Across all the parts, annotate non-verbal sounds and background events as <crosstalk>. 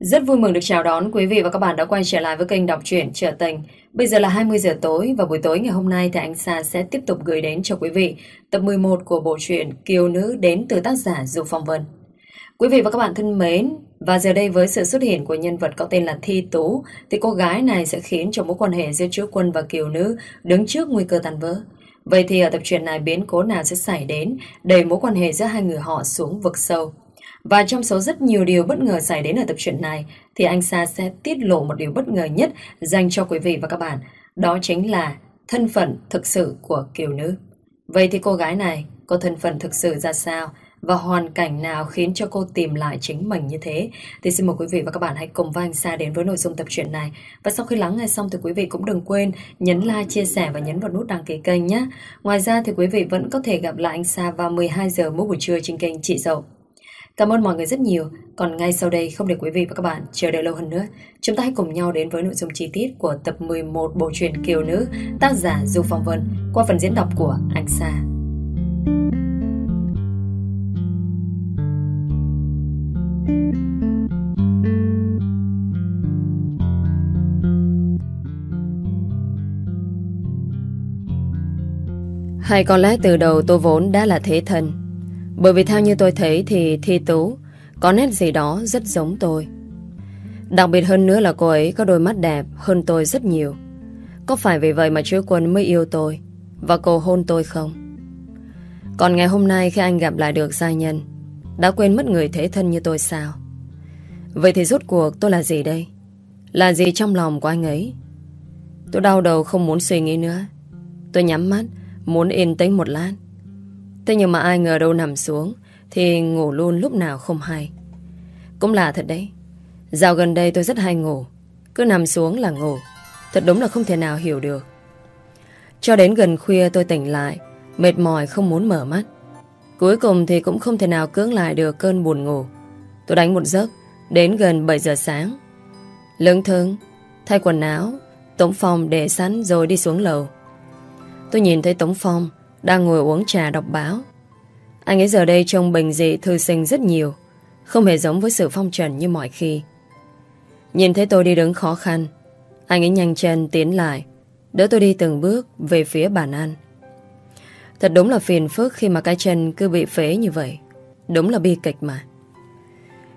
Rất vui mừng được chào đón quý vị và các bạn đã quay trở lại với kênh đọc truyện Trở Tình. Bây giờ là 20 giờ tối và buổi tối ngày hôm nay thì anh Sa sẽ tiếp tục gửi đến cho quý vị tập 11 của bộ truyện Kiều Nữ đến từ tác giả Dù Phong Vân. Quý vị và các bạn thân mến, và giờ đây với sự xuất hiện của nhân vật có tên là Thi Tú thì cô gái này sẽ khiến cho mối quan hệ giữa Chúa Quân và Kiều Nữ đứng trước nguy cơ tan vỡ. Vậy thì ở tập truyện này biến cố nào sẽ xảy đến để mối quan hệ giữa hai người họ xuống vực sâu? Và trong số rất nhiều điều bất ngờ xảy đến ở tập truyện này thì anh Sa sẽ tiết lộ một điều bất ngờ nhất dành cho quý vị và các bạn. Đó chính là thân phận thực sự của kiều nữ. Vậy thì cô gái này có thân phận thực sự ra sao? Và hoàn cảnh nào khiến cho cô tìm lại chính mình như thế Thì xin mời quý vị và các bạn hãy cùng với anh Sa đến với nội dung tập truyện này Và sau khi lắng nghe xong thì quý vị cũng đừng quên nhấn like, chia sẻ và nhấn vào nút đăng ký kênh nhé Ngoài ra thì quý vị vẫn có thể gặp lại anh Sa vào 12 giờ mỗi buổi trưa trên kênh Chị Dậu Cảm ơn mọi người rất nhiều. Còn ngay sau đây không để quý vị và các bạn chờ đợi lâu hơn nữa, chúng ta hãy cùng nhau đến với nội dung chi tiết của tập 11 bộ truyện Kiều Nữ, tác giả Du Phong Vân, qua phần diễn đọc của Anh Sa. Hay có lẽ từ đầu tôi vốn đã là thế thân bởi vì theo như tôi thấy thì Thi Tú có nét gì đó rất giống tôi. Đặc biệt hơn nữa là cô ấy có đôi mắt đẹp hơn tôi rất nhiều. Có phải vì vậy mà chú Quân mới yêu tôi và cầu hôn tôi không? Còn ngày hôm nay khi anh gặp lại được gia nhân đã quên mất người thế thân như tôi sao? Vậy thì rốt cuộc tôi là gì đây? Là gì trong lòng của anh ấy? Tôi đau đầu không muốn suy nghĩ nữa. Tôi nhắm mắt, muốn yên tĩnh một lát. Thế nhưng mà ai ngờ đâu nằm xuống, Thì ngủ luôn lúc nào không hay. Cũng lạ thật đấy. Dạo gần đây tôi rất hay ngủ. Cứ nằm xuống là ngủ. Thật đúng là không thể nào hiểu được. Cho đến gần khuya tôi tỉnh lại, Mệt mỏi không muốn mở mắt. Cuối cùng thì cũng không thể nào cưỡng lại được cơn buồn ngủ. Tôi đánh một giấc, Đến gần 7 giờ sáng. Lưỡng thương Thay quần áo, Tống Phong để sẵn rồi đi xuống lầu. Tôi nhìn thấy Tống Phong đang ngồi uống trà đọc báo. Anh ấy giờ đây trông bình dị thư sinh rất nhiều, không hề giống với sự phong trần như mọi khi. Nhìn thấy tôi đi đứng khó khăn, anh ấy nhanh chân tiến lại, đỡ tôi đi từng bước về phía bàn ăn. Thật đúng là phiền phức khi mà cái chân cứ bị phế như vậy. Đúng là bi kịch mà.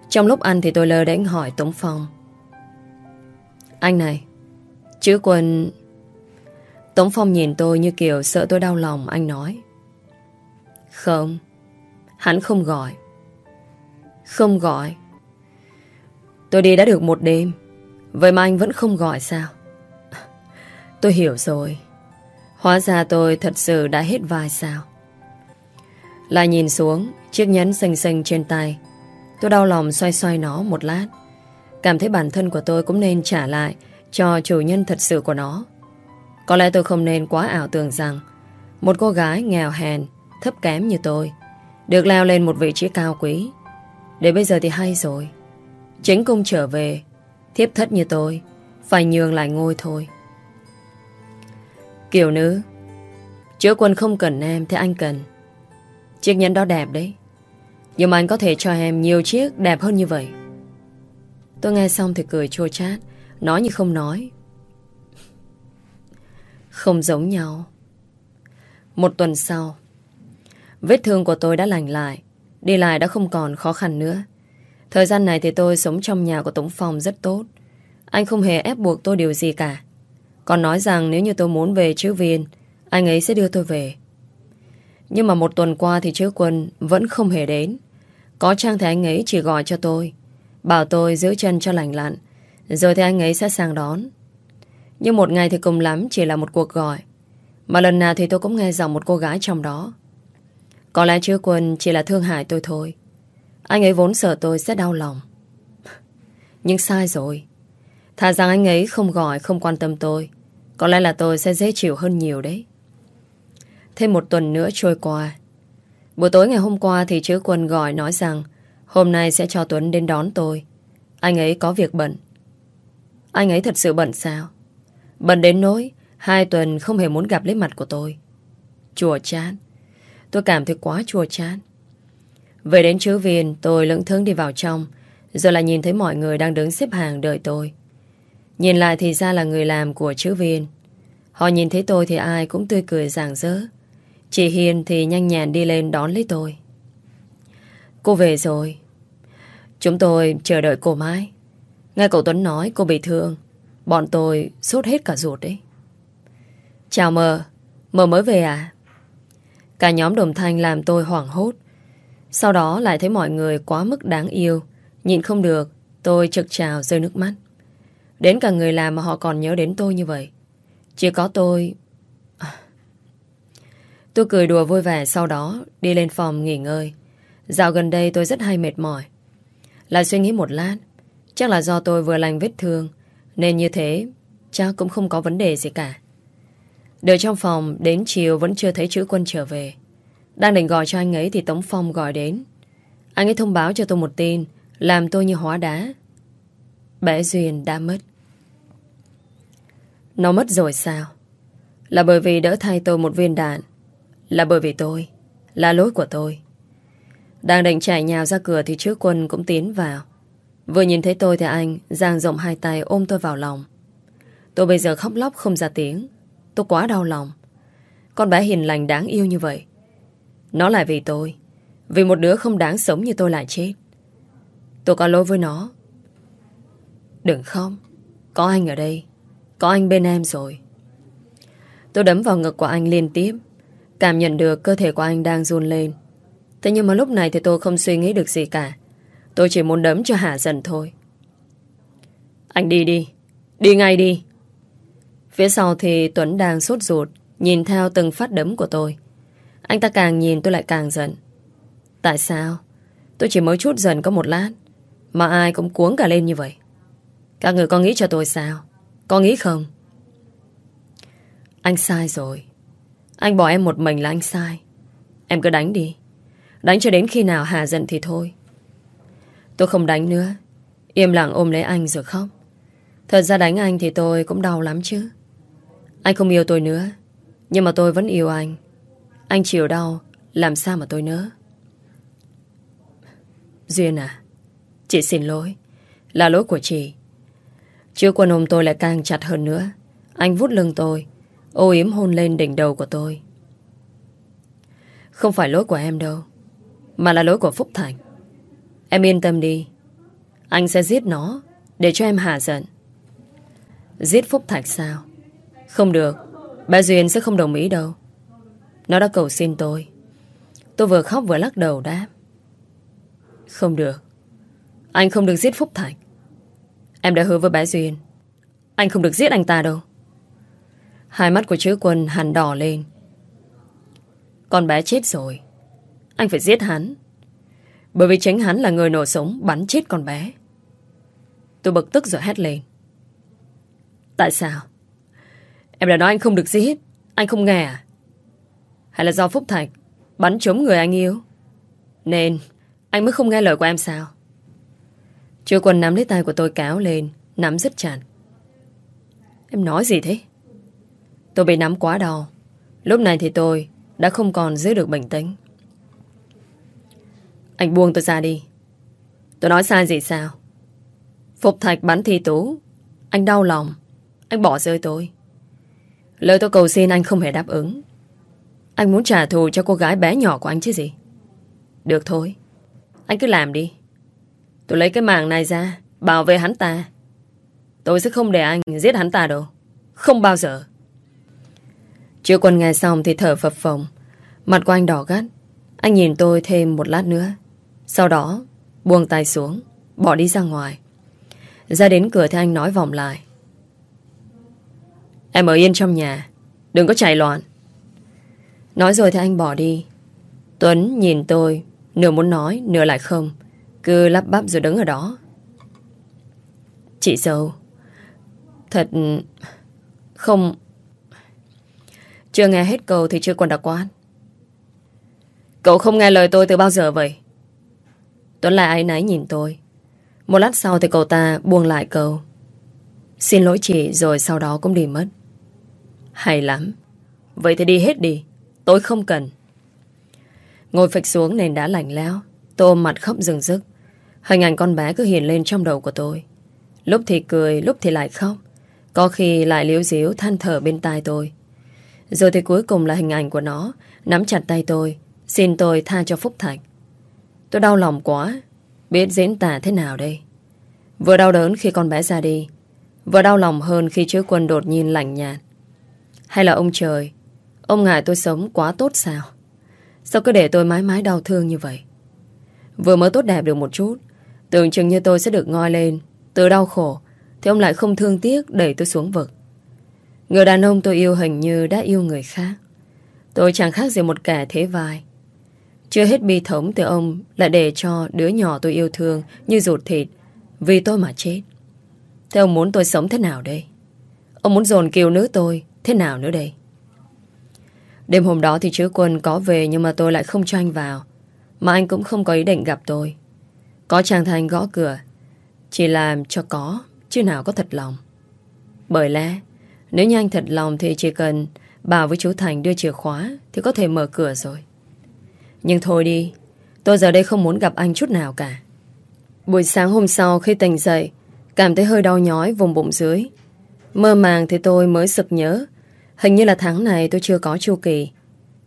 Trong lúc ăn thì tôi lơ đánh hỏi Tống Phong. Anh này, chữ quân Tống Phong nhìn tôi như kiểu sợ tôi đau lòng anh nói. Không, hắn không gọi. Không gọi. Tôi đi đã được một đêm, vậy mà anh vẫn không gọi sao? Tôi hiểu rồi. Hóa ra tôi thật sự đã hết vai sao? Lại nhìn xuống chiếc nhẫn xanh xanh trên tay. Tôi đau lòng xoay xoay nó một lát. Cảm thấy bản thân của tôi cũng nên trả lại cho chủ nhân thật sự của nó. Có lẽ tôi không nên quá ảo tưởng rằng một cô gái nghèo hèn, thấp kém như tôi được leo lên một vị trí cao quý. Để bây giờ thì hay rồi. Chính cung trở về, thiếp thất như tôi, phải nhường lại ngôi thôi. Kiểu nữ, chữa quân không cần em thì anh cần. Chiếc nhẫn đó đẹp đấy. Nhưng mà anh có thể cho em nhiều chiếc đẹp hơn như vậy. Tôi nghe xong thì cười chua chát, nói như không nói, không giống nhau. Một tuần sau, vết thương của tôi đã lành lại. Đi lại đã không còn khó khăn nữa. Thời gian này thì tôi sống trong nhà của Tống Phong rất tốt. Anh không hề ép buộc tôi điều gì cả. Còn nói rằng nếu như tôi muốn về chữ viên, anh ấy sẽ đưa tôi về. Nhưng mà một tuần qua thì chữ quân vẫn không hề đến. Có chăng thì anh ấy chỉ gọi cho tôi, bảo tôi giữ chân cho lành lặn, rồi thì anh ấy sẽ sang đón. Nhưng một ngày thì cùng lắm chỉ là một cuộc gọi. Mà lần nào thì tôi cũng nghe giọng một cô gái trong đó. Có lẽ chưa quân chỉ là thương hại tôi thôi. Anh ấy vốn sợ tôi sẽ đau lòng. <laughs> Nhưng sai rồi. Thà rằng anh ấy không gọi, không quan tâm tôi. Có lẽ là tôi sẽ dễ chịu hơn nhiều đấy. Thêm một tuần nữa trôi qua. Buổi tối ngày hôm qua thì chữ quân gọi nói rằng hôm nay sẽ cho Tuấn đến đón tôi. Anh ấy có việc bận. Anh ấy thật sự bận sao? Bận đến nỗi, Hai tuần không hề muốn gặp lấy mặt của tôi. Chùa chán. Tôi cảm thấy quá chua chán. Về đến chứa viên, Tôi lững thững đi vào trong Rồi lại nhìn thấy mọi người đang đứng xếp hàng đợi tôi. Nhìn lại thì ra là người làm của chữ viên. Họ nhìn thấy tôi thì ai cũng tươi cười rạng rỡ. Chị Hiền thì nhanh nhàn đi lên đón lấy tôi. Cô về rồi. Chúng tôi chờ đợi cô mãi. Nghe cậu Tuấn nói cô bị thương. Bọn tôi sốt hết cả ruột đấy. Chào mờ Mờ mới về à? Cả nhóm đồng thanh làm tôi hoảng hốt. Sau đó lại thấy mọi người quá mức đáng yêu. Nhìn không được, Tôi trực trào rơi nước mắt. Đến cả người làm mà họ còn nhớ đến tôi như vậy. Chỉ có tôi. Tôi cười đùa vui vẻ Sau đó đi lên phòng nghỉ ngơi. Dạo gần đây tôi rất hay mệt mỏi. Lại suy nghĩ một lát, Chắc là do tôi vừa lành vết thương nên như thế, Chắc cũng không có vấn đề gì cả. Đợi trong phòng, Đến chiều vẫn chưa thấy chữ quân trở về. Đang định gọi cho anh ấy Thì Tống Phong gọi đến. Anh ấy thông báo cho tôi một tin, Làm tôi như hóa đá. Bé Duyên đã mất. Nó mất rồi sao? Là bởi vì đỡ thay tôi một viên đạn, Là bởi vì tôi, Là lỗi của tôi. Đang định chạy nhào ra cửa Thì chữ quân cũng tiến vào. Vừa nhìn thấy tôi thì anh giang rộng hai tay ôm tôi vào lòng. Tôi bây giờ khóc lóc không ra tiếng. Tôi quá đau lòng. Con bé hiền lành đáng yêu như vậy. Nó lại vì tôi. Vì một đứa không đáng sống như tôi lại chết. Tôi có lỗi với nó. Đừng không. Có anh ở đây. Có anh bên em rồi. Tôi đấm vào ngực của anh liên tiếp. Cảm nhận được cơ thể của anh đang run lên. Thế nhưng mà lúc này thì tôi không suy nghĩ được gì cả. Tôi chỉ muốn đấm cho hả dần thôi. Anh đi đi. Đi ngay đi. Phía sau thì Tuấn đang sốt ruột, nhìn theo từng phát đấm của tôi. Anh ta càng nhìn tôi lại càng giận. Tại sao? Tôi chỉ mới chút dần có một lát, mà ai cũng cuống cả lên như vậy. Các người có nghĩ cho tôi sao? Có nghĩ không? Anh sai rồi. Anh bỏ em một mình là anh sai. Em cứ đánh đi. Đánh cho đến khi nào Hà giận thì thôi. Tôi không đánh nữa. Im lặng ôm lấy anh rồi khóc. Thật ra đánh anh thì tôi cũng đau lắm chứ. Anh không yêu tôi nữa, Nhưng mà tôi vẫn yêu anh. Anh chịu đau, Làm sao mà tôi nỡ? Duyên à Chị xin lỗi. Là lỗi của chị. Chưa quân ôm tôi lại càng chặt hơn nữa. Anh vút lưng tôi, Ô yếm hôn lên đỉnh đầu của tôi. Không phải lỗi của em đâu, Mà là lỗi của Phúc Thành. Em yên tâm đi. Anh sẽ giết nó Để cho em hạ giận. Giết Phúc Thạch sao? Không được. Bà Duyên sẽ không đồng ý đâu. Nó đã cầu xin tôi. Tôi vừa khóc vừa lắc đầu đáp. Không được. Anh không được giết Phúc Thạch. Em đã hứa với bà Duyên. Anh không được giết anh ta đâu. Hai mắt của chữ quân hẳn đỏ lên. Con bé chết rồi. Anh phải giết hắn bởi vì chính hắn là người nổ súng bắn chết con bé. Tôi bực tức rồi hét lên. Tại sao? Em đã nói anh không được giết. Anh không nghe à? Hay là do Phúc Thạch bắn trúng người anh yêu? Nên anh mới không nghe lời của em sao? Chưa quần nắm lấy tay của tôi cáo lên, nắm rất chặt. Em nói gì thế? Tôi bị nắm quá đau. Lúc này thì tôi đã không còn giữ được bình tĩnh. Anh buông tôi ra đi. Tôi nói sai gì sao? Phục thạch bắn thi tú. Anh đau lòng. Anh bỏ rơi tôi. Lời tôi cầu xin anh không hề đáp ứng. Anh muốn trả thù cho cô gái bé nhỏ của anh chứ gì? Được thôi. Anh cứ làm đi. Tôi lấy cái màng này ra, Bảo vệ hắn ta. Tôi sẽ không để anh giết hắn ta đâu. Không bao giờ. Chưa quân nghe xong thì thở phập phồng. Mặt của anh đỏ gắt. Anh nhìn tôi thêm một lát nữa sau đó, buông tay xuống, Bỏ đi ra ngoài. Ra đến cửa thì anh nói vòng lại. Em ở yên trong nhà, Đừng có chạy loạn. Nói rồi thì anh bỏ đi. Tuấn nhìn tôi, Nửa muốn nói, nửa lại không. Cứ lắp bắp rồi đứng ở đó. Chị dâu, Thật Không Chưa nghe hết câu thì chưa còn đặc quán Cậu không nghe lời tôi từ bao giờ vậy? Tuấn lại áy náy nhìn tôi Một lát sau thì cậu ta buông lại câu Xin lỗi chị rồi sau đó cũng đi mất Hay lắm Vậy thì đi hết đi Tôi không cần Ngồi phịch xuống nền đá lạnh lẽo Tôi ôm mặt khóc rừng rức Hình ảnh con bé cứ hiện lên trong đầu của tôi. Lúc thì cười, lúc thì lại khóc. Có khi lại liếu díu than thở bên tai tôi. Rồi thì cuối cùng là hình ảnh của nó nắm chặt tay tôi, xin tôi tha cho Phúc Thạch. Tôi đau lòng quá, biết diễn tả thế nào đây. Vừa đau đớn khi con bé ra đi, vừa đau lòng hơn khi chứa quân đột nhiên lạnh nhạt. Hay là ông trời, ông ngại tôi sống quá tốt sao? Sao cứ để tôi mãi mãi đau thương như vậy? Vừa mới tốt đẹp được một chút, tưởng chừng như tôi sẽ được ngoi lên, từ đau khổ, thì ông lại không thương tiếc đẩy tôi xuống vực. Người đàn ông tôi yêu hình như đã yêu người khác. Tôi chẳng khác gì một kẻ thế vai. Chưa hết bi thống từ ông lại để cho đứa nhỏ tôi yêu thương như ruột thịt vì tôi mà chết. Thế ông muốn tôi sống thế nào đây? Ông muốn dồn kiều nữ tôi thế nào nữa đây? Đêm hôm đó thì chứa quân có về nhưng mà tôi lại không cho anh vào. Mà anh cũng không có ý định gặp tôi. Có chàng thành gõ cửa. Chỉ làm cho có, chứ nào có thật lòng. Bởi lẽ, nếu như anh thật lòng thì chỉ cần bảo với chú Thành đưa chìa khóa thì có thể mở cửa rồi. Nhưng thôi đi, tôi giờ đây không muốn gặp anh chút nào cả. Buổi sáng hôm sau khi tỉnh dậy, cảm thấy hơi đau nhói vùng bụng dưới. Mơ màng thì tôi mới sực nhớ, hình như là tháng này tôi chưa có chu kỳ.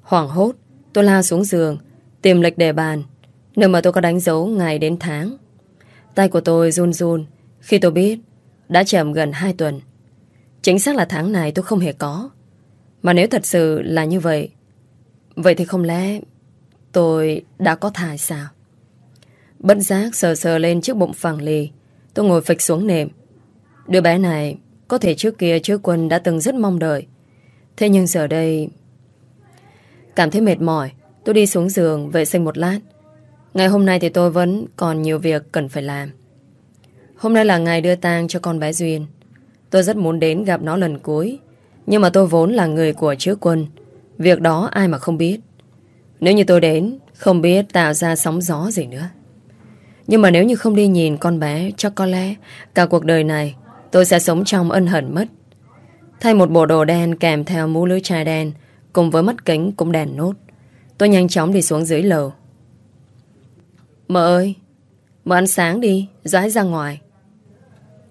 Hoảng hốt, tôi lao xuống giường, tìm lịch đề bàn, nơi mà tôi có đánh dấu ngày đến tháng. Tay của tôi run run khi tôi biết đã chậm gần 2 tuần. Chính xác là tháng này tôi không hề có. Mà nếu thật sự là như vậy, vậy thì không lẽ tôi đã có thai sao? Bất giác sờ sờ lên chiếc bụng phẳng lì, tôi ngồi phịch xuống nệm. Đứa bé này có thể trước kia chứa quân đã từng rất mong đợi. Thế nhưng giờ đây... Cảm thấy mệt mỏi, tôi đi xuống giường vệ sinh một lát. Ngày hôm nay thì tôi vẫn còn nhiều việc cần phải làm. Hôm nay là ngày đưa tang cho con bé Duyên. Tôi rất muốn đến gặp nó lần cuối. Nhưng mà tôi vốn là người của chứa quân. Việc đó ai mà không biết. Nếu như tôi đến, không biết tạo ra sóng gió gì nữa. Nhưng mà nếu như không đi nhìn con bé, chắc có lẽ cả cuộc đời này tôi sẽ sống trong ân hận mất. Thay một bộ đồ đen kèm theo mũ lưới chai đen cùng với mắt kính cũng đèn nốt. Tôi nhanh chóng đi xuống dưới lầu. Mợ ơi, mợ ăn sáng đi, rãi ra ngoài.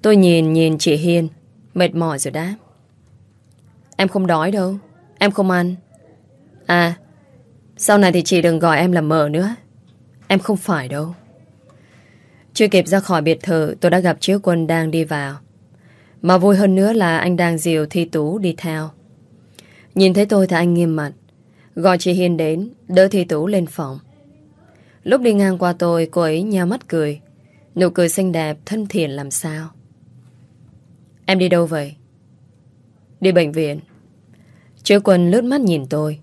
Tôi nhìn nhìn chị Hiên, mệt mỏi rồi đáp. Em không đói đâu, em không ăn. À, sau này thì chị đừng gọi em là mợ nữa. Em không phải đâu. Chưa kịp ra khỏi biệt thự, tôi đã gặp Chiếu Quân đang đi vào. Mà vui hơn nữa là anh đang dìu Thi Tú đi theo. Nhìn thấy tôi thì anh nghiêm mặt. Gọi chị Hiên đến, đỡ Thi Tú lên phòng. Lúc đi ngang qua tôi, cô ấy nheo mắt cười. Nụ cười xinh đẹp, thân thiện làm sao. Em đi đâu vậy? Đi bệnh viện. Chứa Quân lướt mắt nhìn tôi.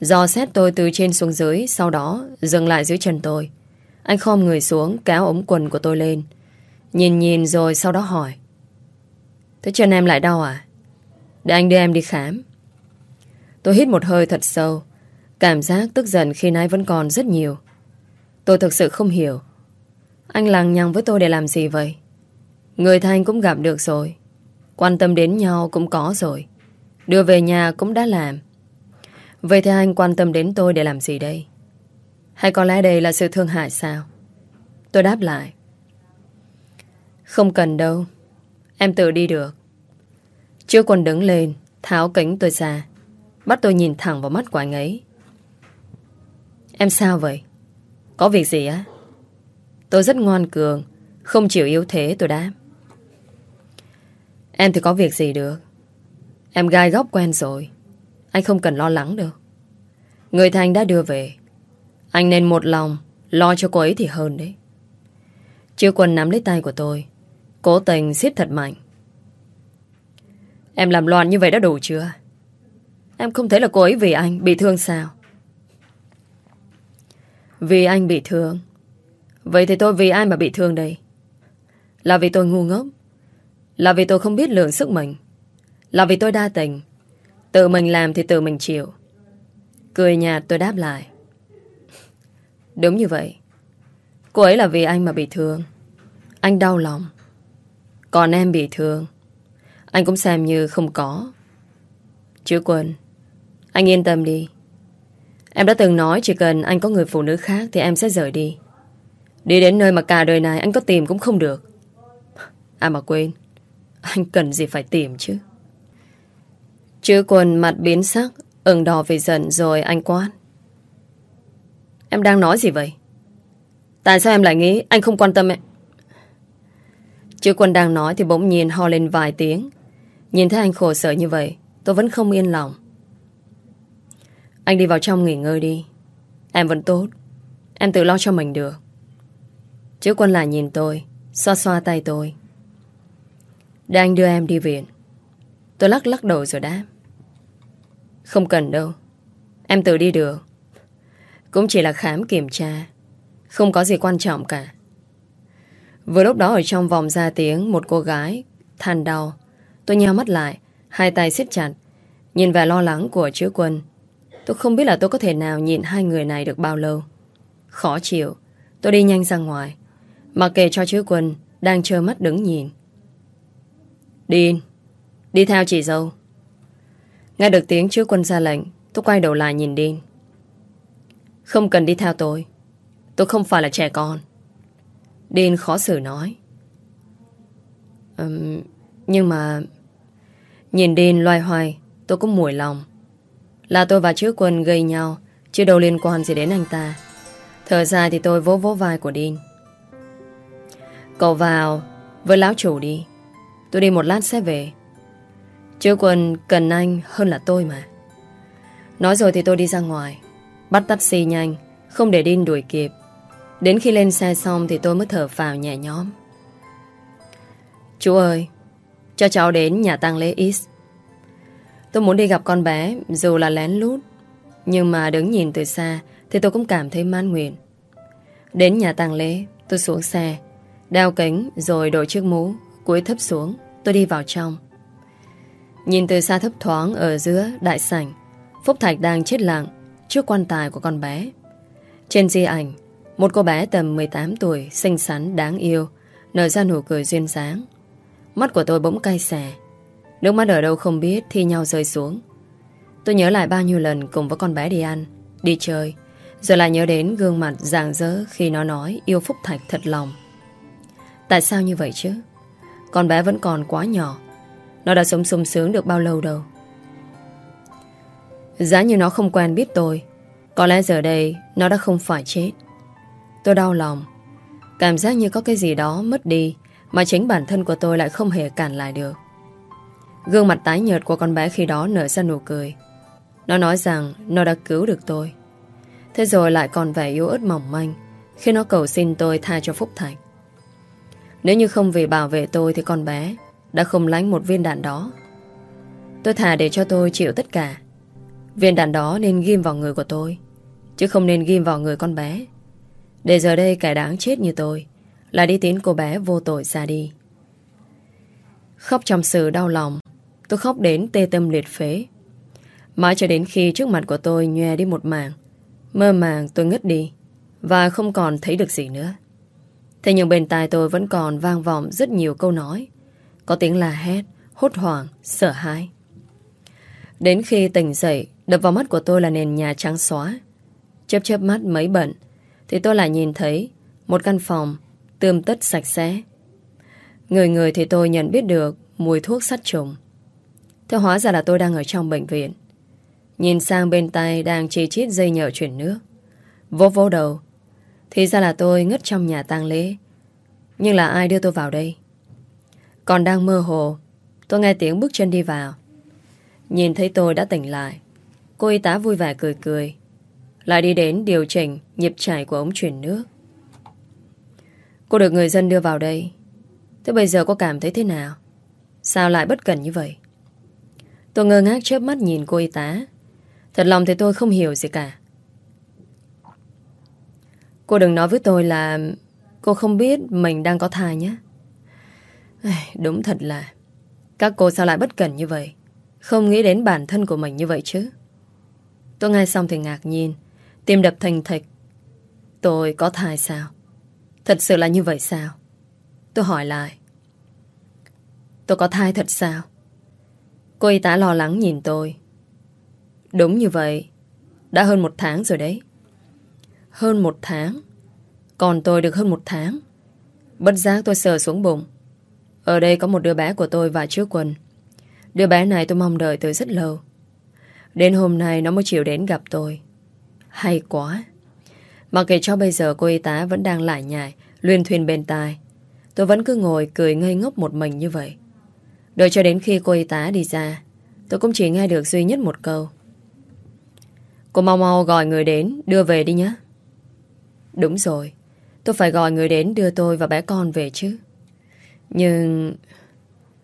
Do xét tôi từ trên xuống dưới, sau đó dừng lại dưới chân tôi. Anh khom người xuống, kéo ống quần của tôi lên. Nhìn nhìn rồi sau đó hỏi. Thế chân em lại đau à? Để anh đưa em đi khám. Tôi hít một hơi thật sâu. Cảm giác tức giận khi nãy vẫn còn rất nhiều. Tôi thực sự không hiểu. Anh lằng nhằng với tôi để làm gì vậy? Người thanh cũng gặp được rồi. Quan tâm đến nhau cũng có rồi. Đưa về nhà cũng đã làm. Vậy thì anh quan tâm đến tôi để làm gì đây? Hay có lẽ đây là sự thương hại sao? Tôi đáp lại. Không cần đâu. Em tự đi được. Chưa còn đứng lên, tháo kính tôi ra. Bắt tôi nhìn thẳng vào mắt của anh ấy. Em sao vậy? Có việc gì á? Tôi rất ngoan cường, không chịu yếu thế tôi đáp. Em thì có việc gì được. Em gai góc quen rồi. Anh không cần lo lắng đâu. Người Thành đã đưa về. Anh nên một lòng lo cho cô ấy thì hơn đấy. chưa quần nắm lấy tay của tôi. Cố tình siết thật mạnh. Em làm loạn như vậy đã đủ chưa? Em không thấy là cô ấy vì anh bị thương sao? Vì anh bị thương. Vậy thì tôi vì ai mà bị thương đây? Là vì tôi ngu ngốc. Là vì tôi không biết lượng sức mình. Là vì tôi đa tình. Tự mình làm thì tự mình chịu. Cười nhạt tôi đáp lại. <laughs> Đúng như vậy. Cô ấy là vì anh mà bị thương. Anh đau lòng. Còn em bị thương. Anh cũng xem như không có. Chứ Quân, anh yên tâm đi. Em đã từng nói chỉ cần anh có người phụ nữ khác thì em sẽ rời đi. Đi đến nơi mà cả đời này anh có tìm cũng không được. À mà quên, anh cần gì phải tìm chứ. Chữ quân mặt biến sắc, ửng đỏ vì giận rồi anh quát. Em đang nói gì vậy? Tại sao em lại nghĩ anh không quan tâm em? Chữ quân đang nói thì bỗng nhiên ho lên vài tiếng. Nhìn thấy anh khổ sở như vậy, tôi vẫn không yên lòng. Anh đi vào trong nghỉ ngơi đi. Em vẫn tốt. Em tự lo cho mình được. Chữ quân lại nhìn tôi, xoa xoa tay tôi. Để anh đưa em đi viện. Tôi lắc lắc đầu rồi đáp. Không cần đâu. Em tự đi được. Cũng chỉ là khám kiểm tra. Không có gì quan trọng cả. Vừa lúc đó ở trong vòng ra tiếng một cô gái than đau. Tôi nheo mắt lại, hai tay siết chặt, nhìn vẻ lo lắng của chữ quân. Tôi không biết là tôi có thể nào nhịn hai người này được bao lâu. Khó chịu, tôi đi nhanh ra ngoài. Mặc kệ cho chữ quân đang trơ mắt đứng nhìn. Đi, đi theo chị dâu. Nghe được tiếng chứa quân ra lệnh, tôi quay đầu lại nhìn đi. Không cần đi theo tôi. Tôi không phải là trẻ con. Điên khó xử nói. Um, nhưng mà... Nhìn Điên loay hoay, tôi cũng mùi lòng. Là tôi và chứa quân gây nhau, chứ đâu liên quan gì đến anh ta. Thở dài thì tôi vỗ vỗ vai của Điên. Cậu vào với lão chủ đi. Tôi đi một lát sẽ về. Chứ quân cần anh hơn là tôi mà. Nói rồi thì tôi đi ra ngoài. Bắt taxi nhanh, không để đinh đuổi kịp. Đến khi lên xe xong thì tôi mới thở phào nhẹ nhõm. Chú ơi, cho cháu đến nhà tang lễ X. Tôi muốn đi gặp con bé dù là lén lút. Nhưng mà đứng nhìn từ xa thì tôi cũng cảm thấy man nguyện. Đến nhà tang lễ, tôi xuống xe, đeo kính rồi đội chiếc mũ, cúi thấp xuống, tôi đi vào trong. Nhìn từ xa thấp thoáng ở giữa đại sảnh, Phúc Thạch đang chết lặng trước quan tài của con bé. Trên di ảnh, một cô bé tầm 18 tuổi, xinh xắn, đáng yêu, nở ra nụ cười duyên dáng. Mắt của tôi bỗng cay xè. Nước mắt ở đâu không biết thi nhau rơi xuống. Tôi nhớ lại bao nhiêu lần cùng với con bé đi ăn, đi chơi, rồi lại nhớ đến gương mặt rạng rỡ khi nó nói yêu Phúc Thạch thật lòng. Tại sao như vậy chứ? Con bé vẫn còn quá nhỏ. Nó đã sống sung sướng được bao lâu đâu. Giá như nó không quen biết tôi, có lẽ giờ đây nó đã không phải chết. Tôi đau lòng. Cảm giác như có cái gì đó mất đi mà chính bản thân của tôi lại không hề cản lại được. Gương mặt tái nhợt của con bé khi đó nở ra nụ cười. Nó nói rằng nó đã cứu được tôi. Thế rồi lại còn vẻ yếu ớt mỏng manh khi nó cầu xin tôi tha cho Phúc Thạch. Nếu như không vì bảo vệ tôi thì con bé đã không lánh một viên đạn đó. Tôi thà để cho tôi chịu tất cả. Viên đạn đó nên ghim vào người của tôi, chứ không nên ghim vào người con bé. Để giờ đây kẻ đáng chết như tôi Là đi tín cô bé vô tội ra đi Khóc trong sự đau lòng Tôi khóc đến tê tâm liệt phế Mãi cho đến khi trước mặt của tôi nhòe đi một màng Mơ màng tôi ngất đi Và không còn thấy được gì nữa Thế nhưng bên tai tôi vẫn còn vang vọng rất nhiều câu nói có tiếng la hét, hốt hoảng, sợ hãi Đến khi tỉnh dậy Đập vào mắt của tôi là nền nhà trắng xóa Chớp chớp mắt mấy bận thì tôi lại nhìn thấy một căn phòng tươm tất sạch sẽ. Người người thì tôi nhận biết được mùi thuốc sát trùng. Thế hóa ra là tôi đang ở trong bệnh viện. Nhìn sang bên tay đang chi chít dây nhợ chuyển nước. Vô vô đầu. Thì ra là tôi ngất trong nhà tang lễ. Nhưng là ai đưa tôi vào đây? Còn đang mơ hồ, tôi nghe tiếng bước chân đi vào. Nhìn thấy tôi đã tỉnh lại. Cô y tá vui vẻ cười cười. Lại đi đến điều chỉnh nhịp chảy của ống chuyển nước. Cô được người dân đưa vào đây. Thế bây giờ cô cảm thấy thế nào? Sao lại bất cẩn như vậy? Tôi ngơ ngác chớp mắt nhìn cô y tá. Thật lòng thì tôi không hiểu gì cả. Cô đừng nói với tôi là cô không biết mình đang có thai nhé. Đúng thật là các cô sao lại bất cẩn như vậy? Không nghĩ đến bản thân của mình như vậy chứ. Tôi nghe xong thì ngạc nhiên. Tim đập thành thịch. Tôi có thai sao? Thật sự là như vậy sao? Tôi hỏi lại. Tôi có thai thật sao? Cô y tá lo lắng nhìn tôi. Đúng như vậy. Đã hơn một tháng rồi đấy. Hơn một tháng? Còn tôi được hơn một tháng. Bất giác tôi sờ xuống bụng. Ở đây có một đứa bé của tôi và trước quần. Đứa bé này tôi mong đợi từ rất lâu. Đến hôm nay nó mới chịu đến gặp tôi. Hay quá. Mặc kệ cho bây giờ cô y tá vẫn đang lại nhại, Luyên thuyền bên tai, Tôi vẫn cứ ngồi cười ngây ngốc một mình như vậy. Đợi cho đến khi cô y tá đi ra, Tôi cũng chỉ nghe được duy nhất một câu. Cô mau mau gọi người đến, Đưa về đi nhé. Đúng rồi, Tôi phải gọi người đến đưa tôi và bé con về chứ. Nhưng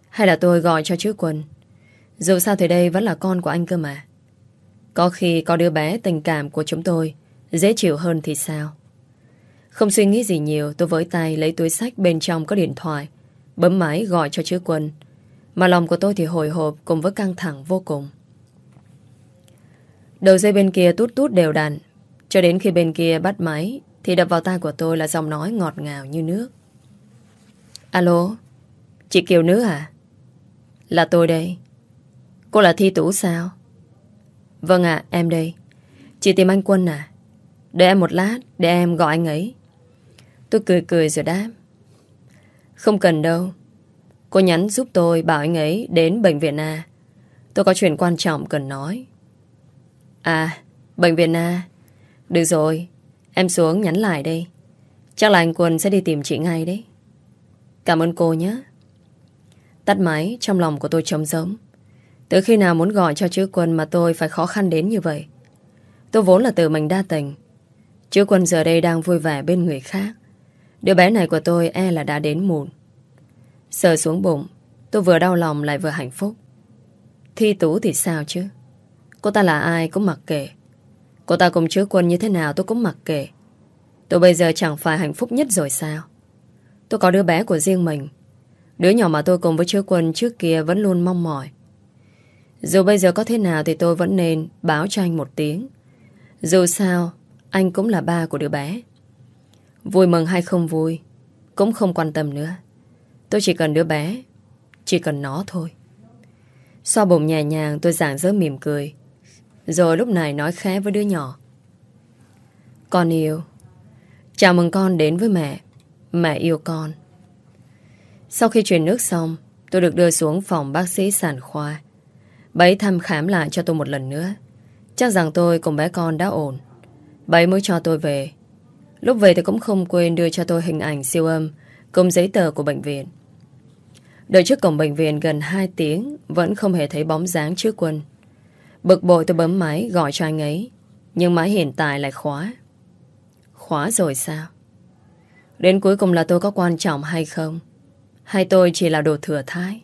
Hay là tôi gọi cho chứ Quân Dù sao thì đây vẫn là con của anh cơ mà. Có khi có đứa bé tình cảm của chúng tôi Dễ chịu hơn thì sao? Không suy nghĩ gì nhiều, Tôi với tay lấy túi sách bên trong có điện thoại, Bấm máy gọi cho chứ Quân Mà lòng của tôi thì hồi hộp Cùng với căng thẳng vô cùng. Đầu dây bên kia tút tút đều đặn. Cho đến khi bên kia bắt máy Thì đập vào tai của tôi là giọng nói ngọt ngào như nước. Alo Chị Kiều Nữ à? Là tôi đây. Cô là Thi Tú sao? Vâng ạ em đây. Chị tìm anh Quân à? Đợi em một lát để em gọi anh ấy. Tôi cười cười rồi đáp. Không cần đâu. Cô nhắn giúp tôi bảo anh ấy đến bệnh viện A. Tôi có chuyện quan trọng cần nói. À, bệnh viện A. Được rồi, em xuống nhắn lại đây. Chắc là anh Quân sẽ đi tìm chị ngay đấy. Cảm ơn cô nhé. Tắt máy, trong lòng của tôi trống rỗng Từ khi nào muốn gọi cho chữ Quân mà tôi phải khó khăn đến như vậy? Tôi vốn là từ mình đa tình. Chữ Quân giờ đây đang vui vẻ bên người khác. Đứa bé này của tôi e là đã đến muộn. Sờ xuống bụng, tôi vừa đau lòng lại vừa hạnh phúc. Thi tú thì sao chứ? Cô ta là ai cũng mặc kệ Cô ta cùng chứa quân như thế nào tôi cũng mặc kệ Tôi bây giờ chẳng phải hạnh phúc nhất rồi sao Tôi có đứa bé của riêng mình. Đứa nhỏ mà tôi cùng với chứa quân trước kia vẫn luôn mong mỏi. Dù bây giờ có thế nào thì tôi vẫn nên báo cho anh một tiếng. Dù sao, Anh cũng là ba của đứa bé. Vui mừng hay không vui, Cũng không quan tâm nữa. Tôi chỉ cần đứa bé, Chỉ cần nó thôi. So bụng nhẹ nhàng, tôi giảng dỡ mỉm cười. Rồi lúc này nói khẽ với đứa nhỏ. Con yêu, Chào mừng con đến với mẹ. Mẹ yêu con. Sau khi truyền nước xong, Tôi được đưa xuống phòng bác sĩ sản khoa. Bấy thăm khám lại cho tôi một lần nữa. Chắc rằng tôi cùng bé con đã ổn. Bấy mới cho tôi về. Lúc về thì cũng không quên đưa cho tôi hình ảnh siêu âm, Cùng giấy tờ của bệnh viện. Đợi trước cổng bệnh viện gần 2 tiếng, Vẫn không hề thấy bóng dáng trước quân. Bực bội tôi bấm máy gọi cho anh ấy, Nhưng máy hiện tại lại khóa. Khóa rồi sao? Đến cuối cùng là tôi có quan trọng hay không? Hay tôi chỉ là đồ thừa thái?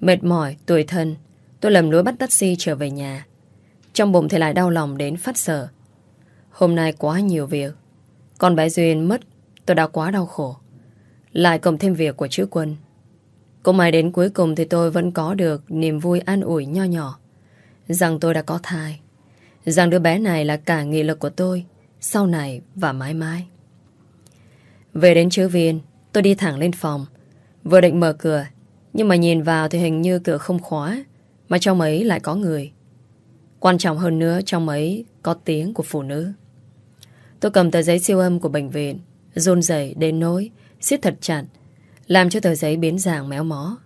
Mệt mỏi, tuổi thân Tôi lầm lối bắt taxi trở về nhà. Trong bụng thì lại đau lòng đến phát sở Hôm nay quá nhiều việc. Con bé Duyên mất Tôi đã quá đau khổ. Lại cộng thêm việc của chữ quân. Cũng may đến cuối cùng thì tôi vẫn có được Niềm vui an ủi nho nhỏ. Rằng tôi đã có thai. Rằng đứa bé này là cả nghị lực của tôi Sau này và mãi mãi. Về đến chữ viên Tôi đi thẳng lên phòng. Vừa định mở cửa, Nhưng mà nhìn vào thì hình như cửa không khóa, Mà trong ấy lại có người. Quan trọng hơn nữa, trong ấy Có tiếng của phụ nữ. Tôi cầm tờ giấy siêu âm của bệnh viện, run rẩy đến nỗi siết thật chặt, Làm cho tờ giấy biến dạng méo mó.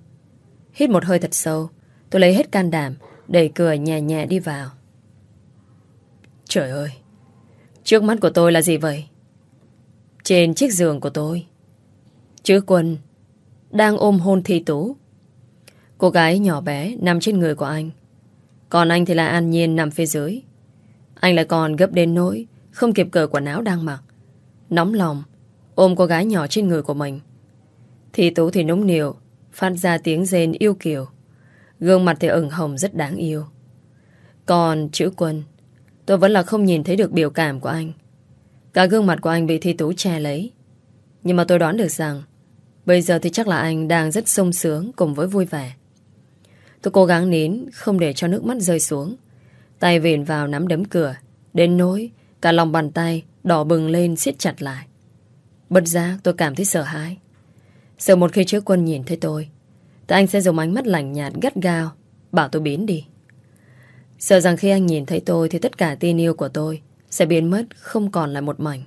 Hít một hơi thật sâu, Tôi lấy hết can đảm Đẩy cửa nhẹ nhẹ đi vào. Trời ơi, Trước mắt của tôi là gì vậy? Trên chiếc giường của tôi. Chữ quân Đang ôm hôn thi tú. Cô gái nhỏ bé nằm trên người của anh. Còn anh thì là an nhiên nằm phía dưới. Anh lại còn gấp đến nỗi Không kịp cởi quần áo đang mặc. Nóng lòng, Ôm cô gái nhỏ trên người của mình. Thi tú thì núng niều Phát ra tiếng rên yêu kiều. Gương mặt thì ửng hồng rất đáng yêu. Còn chữ quân, Tôi vẫn là không nhìn thấy được biểu cảm của anh. Cả gương mặt của anh bị thi tú che lấy. Nhưng mà tôi đoán được rằng, Bây giờ thì chắc là anh đang rất sung sướng Cùng với vui vẻ. Tôi cố gắng nín, Không để cho nước mắt rơi xuống. Tay vền vào nắm đấm cửa, Đến nỗi Cả lòng bàn tay đỏ bừng lên siết chặt lại. Bất giác tôi cảm thấy sợ hãi. Sợ một khi trước quân nhìn thấy tôi, thì anh sẽ dùng ánh mắt lạnh nhạt gắt gao Bảo tôi biến đi. Sợ rằng khi anh nhìn thấy tôi Thì tất cả tin yêu của tôi sẽ biến mất không còn là một mảnh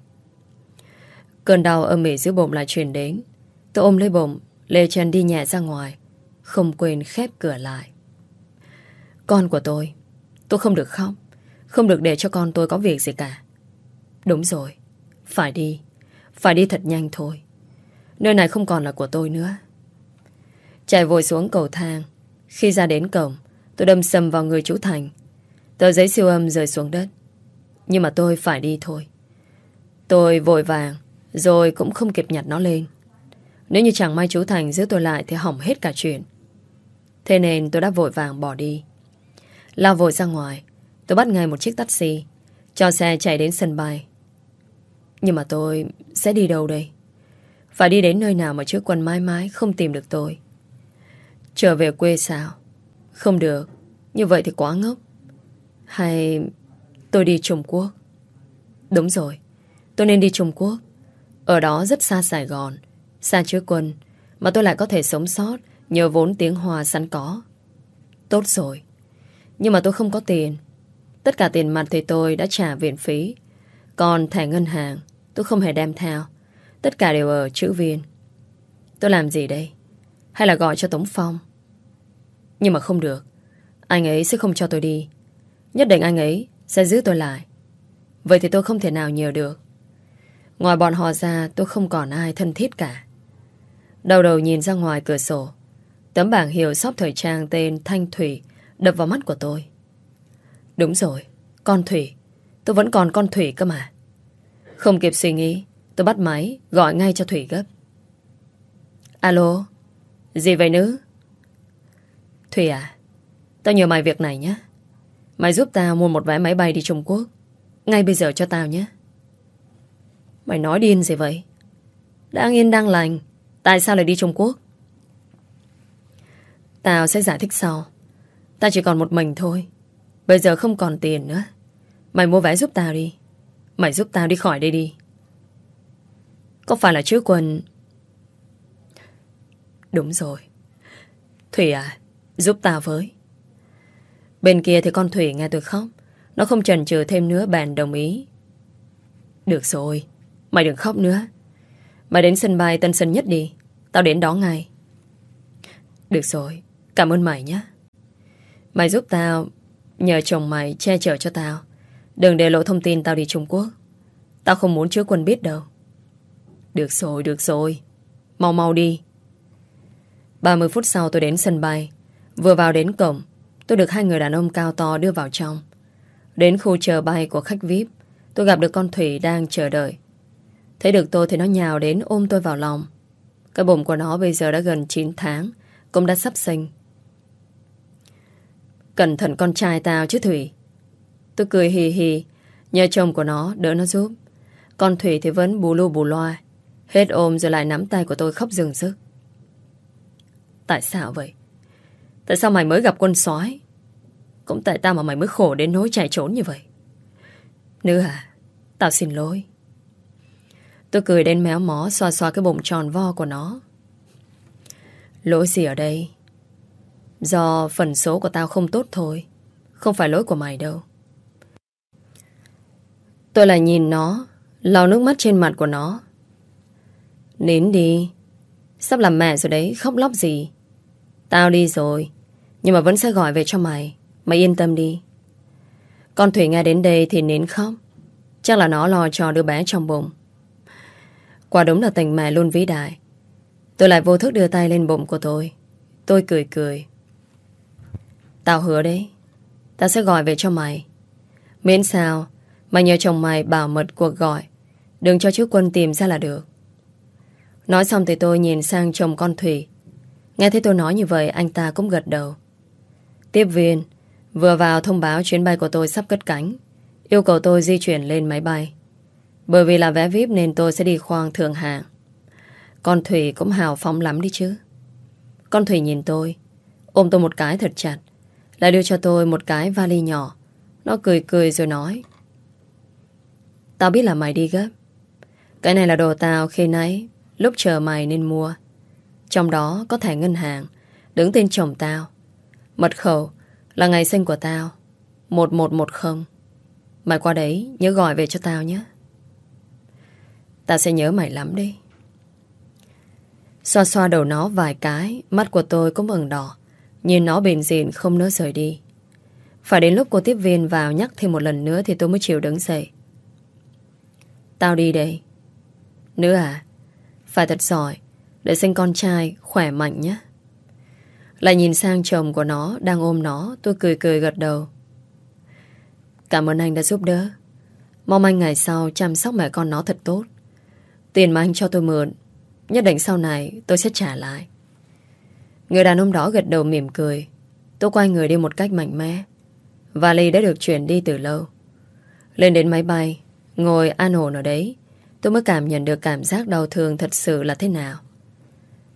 Cơn đau âm mỉ giữa bụng lại truyền đến. Tôi ôm lấy bụng, lê chân đi nhẹ ra ngoài. Không quên khép cửa lại. Con của tôi, tôi không được khóc. Không được để cho con tôi có việc gì cả. Đúng rồi, phải đi. Phải đi thật nhanh thôi. Nơi này không còn là của tôi nữa. Chạy vội xuống cầu thang. Khi ra đến cổng, tôi đâm sầm vào người chú Thành. Tờ giấy siêu âm rơi xuống đất. Nhưng mà tôi phải đi thôi. Tôi vội vàng, rồi cũng không kịp nhặt nó lên. Nếu như chẳng may chú Thành giữ tôi lại thì hỏng hết cả chuyện. Thế nên tôi đã vội vàng bỏ đi. Lao vội ra ngoài, tôi bắt ngay một chiếc taxi, cho xe chạy đến sân bay. Nhưng mà tôi sẽ đi đâu đây? Phải đi đến nơi nào mà trước quân mãi mãi không tìm được tôi. Trở về quê sao? Không được. Như vậy thì quá ngốc. Hay tôi đi Trung Quốc? Đúng rồi. Tôi nên đi Trung Quốc. Ở đó rất xa Sài Gòn. Xa chứa quân. Mà tôi lại có thể sống sót nhờ vốn tiếng Hòa sẵn có. Tốt rồi. Nhưng mà tôi không có tiền. Tất cả tiền mặt thì tôi đã trả viện phí. Còn thẻ ngân hàng, tôi không hề đem theo. Tất cả đều ở chữ viên. Tôi làm gì đây? Hay là gọi cho Tống Phong? Nhưng mà không được. Anh ấy sẽ không cho tôi đi. Nhất định anh ấy sẽ giữ tôi lại. Vậy thì tôi không thể nào nhờ được. Ngoài bọn họ ra tôi không còn ai thân thiết cả. Đầu đầu nhìn ra ngoài cửa sổ. Tấm bảng hiệu shop thời trang tên Thanh Thủy đập vào mắt của tôi. Đúng rồi, con Thủy. Tôi vẫn còn con Thủy cơ mà. Không kịp suy nghĩ, tôi bắt máy, gọi ngay cho Thủy gấp. Alo, gì vậy nữ? Thủy à, tao nhờ mày việc này nhé. Mày giúp tao mua một vé máy bay đi Trung Quốc. Ngay bây giờ cho tao nhé. Mày nói điên gì vậy? Đang yên đang lành, tại sao lại đi Trung Quốc? Tao sẽ giải thích sau. Tao chỉ còn một mình thôi. Bây giờ không còn tiền nữa. Mày mua vé giúp tao đi. Mày giúp tao đi khỏi đây đi. Có phải là chứa quần... Đúng rồi. Thủy à, giúp tao với. Bên kia thì con Thủy nghe tôi khóc. Nó không chần chừ thêm nữa bạn đồng ý. Được rồi, mày đừng khóc nữa. Mày đến sân bay Tân Sơn Nhất đi. Tao đến đó ngay. Được rồi, cảm ơn mày nhé. Mày giúp tao, nhờ chồng mày che chở cho tao. Đừng để lộ thông tin tao đi Trung Quốc. Tao không muốn chứa quân biết đâu. Được rồi, được rồi. Mau mau đi. 30 phút sau tôi đến sân bay. Vừa vào đến cổng, tôi được hai người đàn ông cao to đưa vào trong. Đến khu chờ bay của khách VIP, tôi gặp được con Thủy đang chờ đợi. Thấy được tôi thì nó nhào đến ôm tôi vào lòng. Cái bụng của nó bây giờ đã gần 9 tháng, cũng đã sắp sinh. Cẩn thận con trai tao chứ Thủy. Tôi cười hì hì, nhờ chồng của nó đỡ nó giúp. Con Thủy thì vẫn bù lu bù loa. Hết ôm rồi lại nắm tay của tôi khóc rừng sức. Tại sao vậy? Tại sao mày mới gặp quân sói? Cũng tại tao mà mày mới khổ đến nỗi chạy trốn như vậy. Nữ à, tao xin lỗi. Tôi cười đến méo mó xoa xoa cái bụng tròn vo của nó. Lỗi gì ở đây? Do phần số của tao không tốt thôi. Không phải lỗi của mày đâu. Tôi lại nhìn nó, lau nước mắt trên mặt của nó. Nín đi. Sắp làm mẹ rồi đấy, khóc lóc gì. Tao đi rồi, nhưng mà vẫn sẽ gọi về cho mày. Mày yên tâm đi. Con Thủy nghe đến đây thì nín khóc. Chắc là nó lo cho đứa bé trong bụng. Quả đúng là tình mẹ luôn vĩ đại. Tôi lại vô thức đưa tay lên bụng của tôi. Tôi cười cười. Tao hứa đấy. Tao sẽ gọi về cho mày. Miễn sao, mày nhờ chồng mày bảo mật cuộc gọi. Đừng cho chú Quân tìm ra là được. Nói xong thì tôi nhìn sang chồng con Thủy. Nghe thấy tôi nói như vậy, anh ta cũng gật đầu. Tiếp viên, vừa vào thông báo chuyến bay của tôi sắp cất cánh. Yêu cầu tôi di chuyển lên máy bay. Bởi vì là vé VIP nên tôi sẽ đi khoang thường hạng. Con Thủy cũng hào phóng lắm đi chứ. Con Thủy nhìn tôi, ôm tôi một cái thật chặt. Lại đưa cho tôi một cái vali nhỏ. Nó cười cười rồi nói. Tao biết là mày đi gấp. Cái này là đồ tao khi nãy lúc chờ mày nên mua. Trong đó có thẻ ngân hàng, đứng tên chồng tao. Mật khẩu là ngày sinh của tao. 1110. Mày qua đấy nhớ gọi về cho tao nhé. Tao sẽ nhớ mày lắm đi. Xoa xoa đầu nó vài cái, mắt của tôi cũng ửng đỏ. Nhìn nó bền dịn không nỡ rời đi. Phải đến lúc cô tiếp viên vào nhắc thêm một lần nữa thì tôi mới chịu đứng dậy. Tao đi đây. Nữ à, phải thật giỏi để sinh con trai khỏe mạnh nhé. Lại nhìn sang chồng của nó đang ôm nó, tôi cười cười gật đầu. Cảm ơn anh đã giúp đỡ. Mong anh ngày sau chăm sóc mẹ con nó thật tốt. Tiền mà anh cho tôi mượn, nhất định sau này tôi sẽ trả lại. Người đàn ông đó gật đầu mỉm cười. Tôi quay người đi một cách mạnh mẽ. Vali đã được chuyển đi từ lâu. Lên đến máy bay, ngồi an ổn ở đấy, tôi mới cảm nhận được cảm giác đau thương thật sự là thế nào.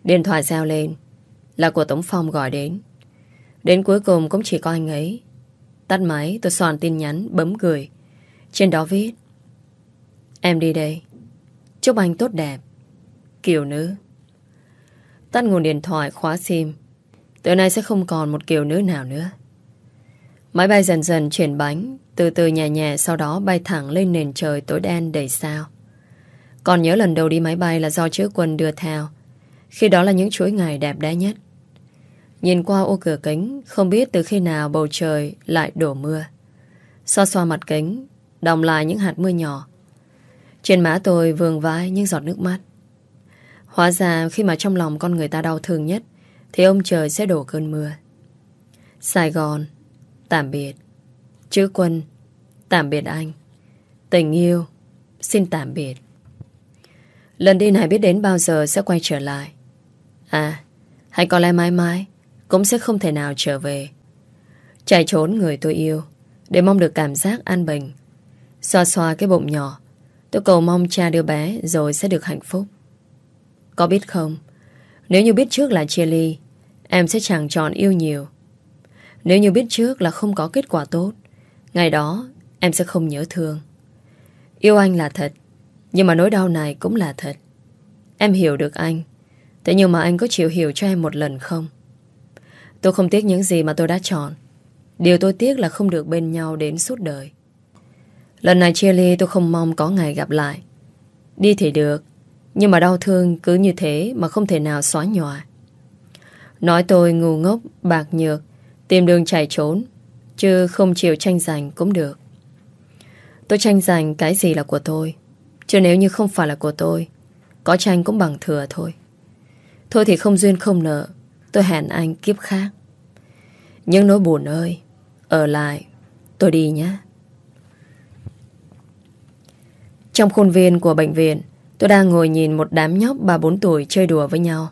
Điện thoại reo lên, là của Tống Phong gọi đến. Đến cuối cùng cũng chỉ có anh ấy. Tắt máy, tôi soạn tin nhắn, bấm gửi. Trên đó viết Em đi đây. Chúc anh tốt đẹp. Kiều nữ. Tắt nguồn điện thoại khóa sim. Từ nay sẽ không còn một kiều nữ nào nữa. Máy bay dần dần chuyển bánh, từ từ nhẹ nhẹ sau đó bay thẳng lên nền trời tối đen đầy sao. Còn nhớ lần đầu đi máy bay là do chữ quân đưa theo. Khi đó là những chuỗi ngày đẹp đẽ nhất. Nhìn qua ô cửa kính, không biết từ khi nào bầu trời lại đổ mưa. Xoa xoa mặt kính, đồng lại những hạt mưa nhỏ. Trên má tôi vương vai những giọt nước mắt. Hóa ra khi mà trong lòng con người ta đau thương nhất, thì ông trời sẽ đổ cơn mưa. Sài Gòn, tạm biệt. Chữ quân, tạm biệt anh. Tình yêu, xin tạm biệt. Lần đi này biết đến bao giờ sẽ quay trở lại. À, hay có lẽ mãi mãi cũng sẽ không thể nào trở về. Chạy trốn người tôi yêu để mong được cảm giác an bình. Xoa xoa cái bụng nhỏ, tôi cầu mong cha đưa bé rồi sẽ được hạnh phúc. Có biết không, nếu như biết trước là chia ly, em sẽ chẳng chọn yêu nhiều. Nếu như biết trước là không có kết quả tốt, ngày đó em sẽ không nhớ thương. Yêu anh là thật, nhưng mà nỗi đau này cũng là thật. Em hiểu được anh, thế nhưng mà anh có chịu hiểu cho em một lần không? Tôi không tiếc những gì mà tôi đã chọn. Điều tôi tiếc là không được bên nhau đến suốt đời. Lần này chia ly tôi không mong có ngày gặp lại. Đi thì được, nhưng mà đau thương cứ như thế mà không thể nào xóa nhòa. Nói tôi ngu ngốc, bạc nhược, tìm đường chạy trốn, chứ không chịu tranh giành cũng được. Tôi tranh giành cái gì là của tôi, chứ nếu như không phải là của tôi, có tranh cũng bằng thừa thôi. Thôi thì không duyên không nợ, tôi hẹn anh kiếp khác. Nhưng nỗi buồn ơi, ở lại, tôi đi nhé. Trong khuôn viên của bệnh viện, tôi đang ngồi nhìn một đám nhóc 3-4 tuổi chơi đùa với nhau.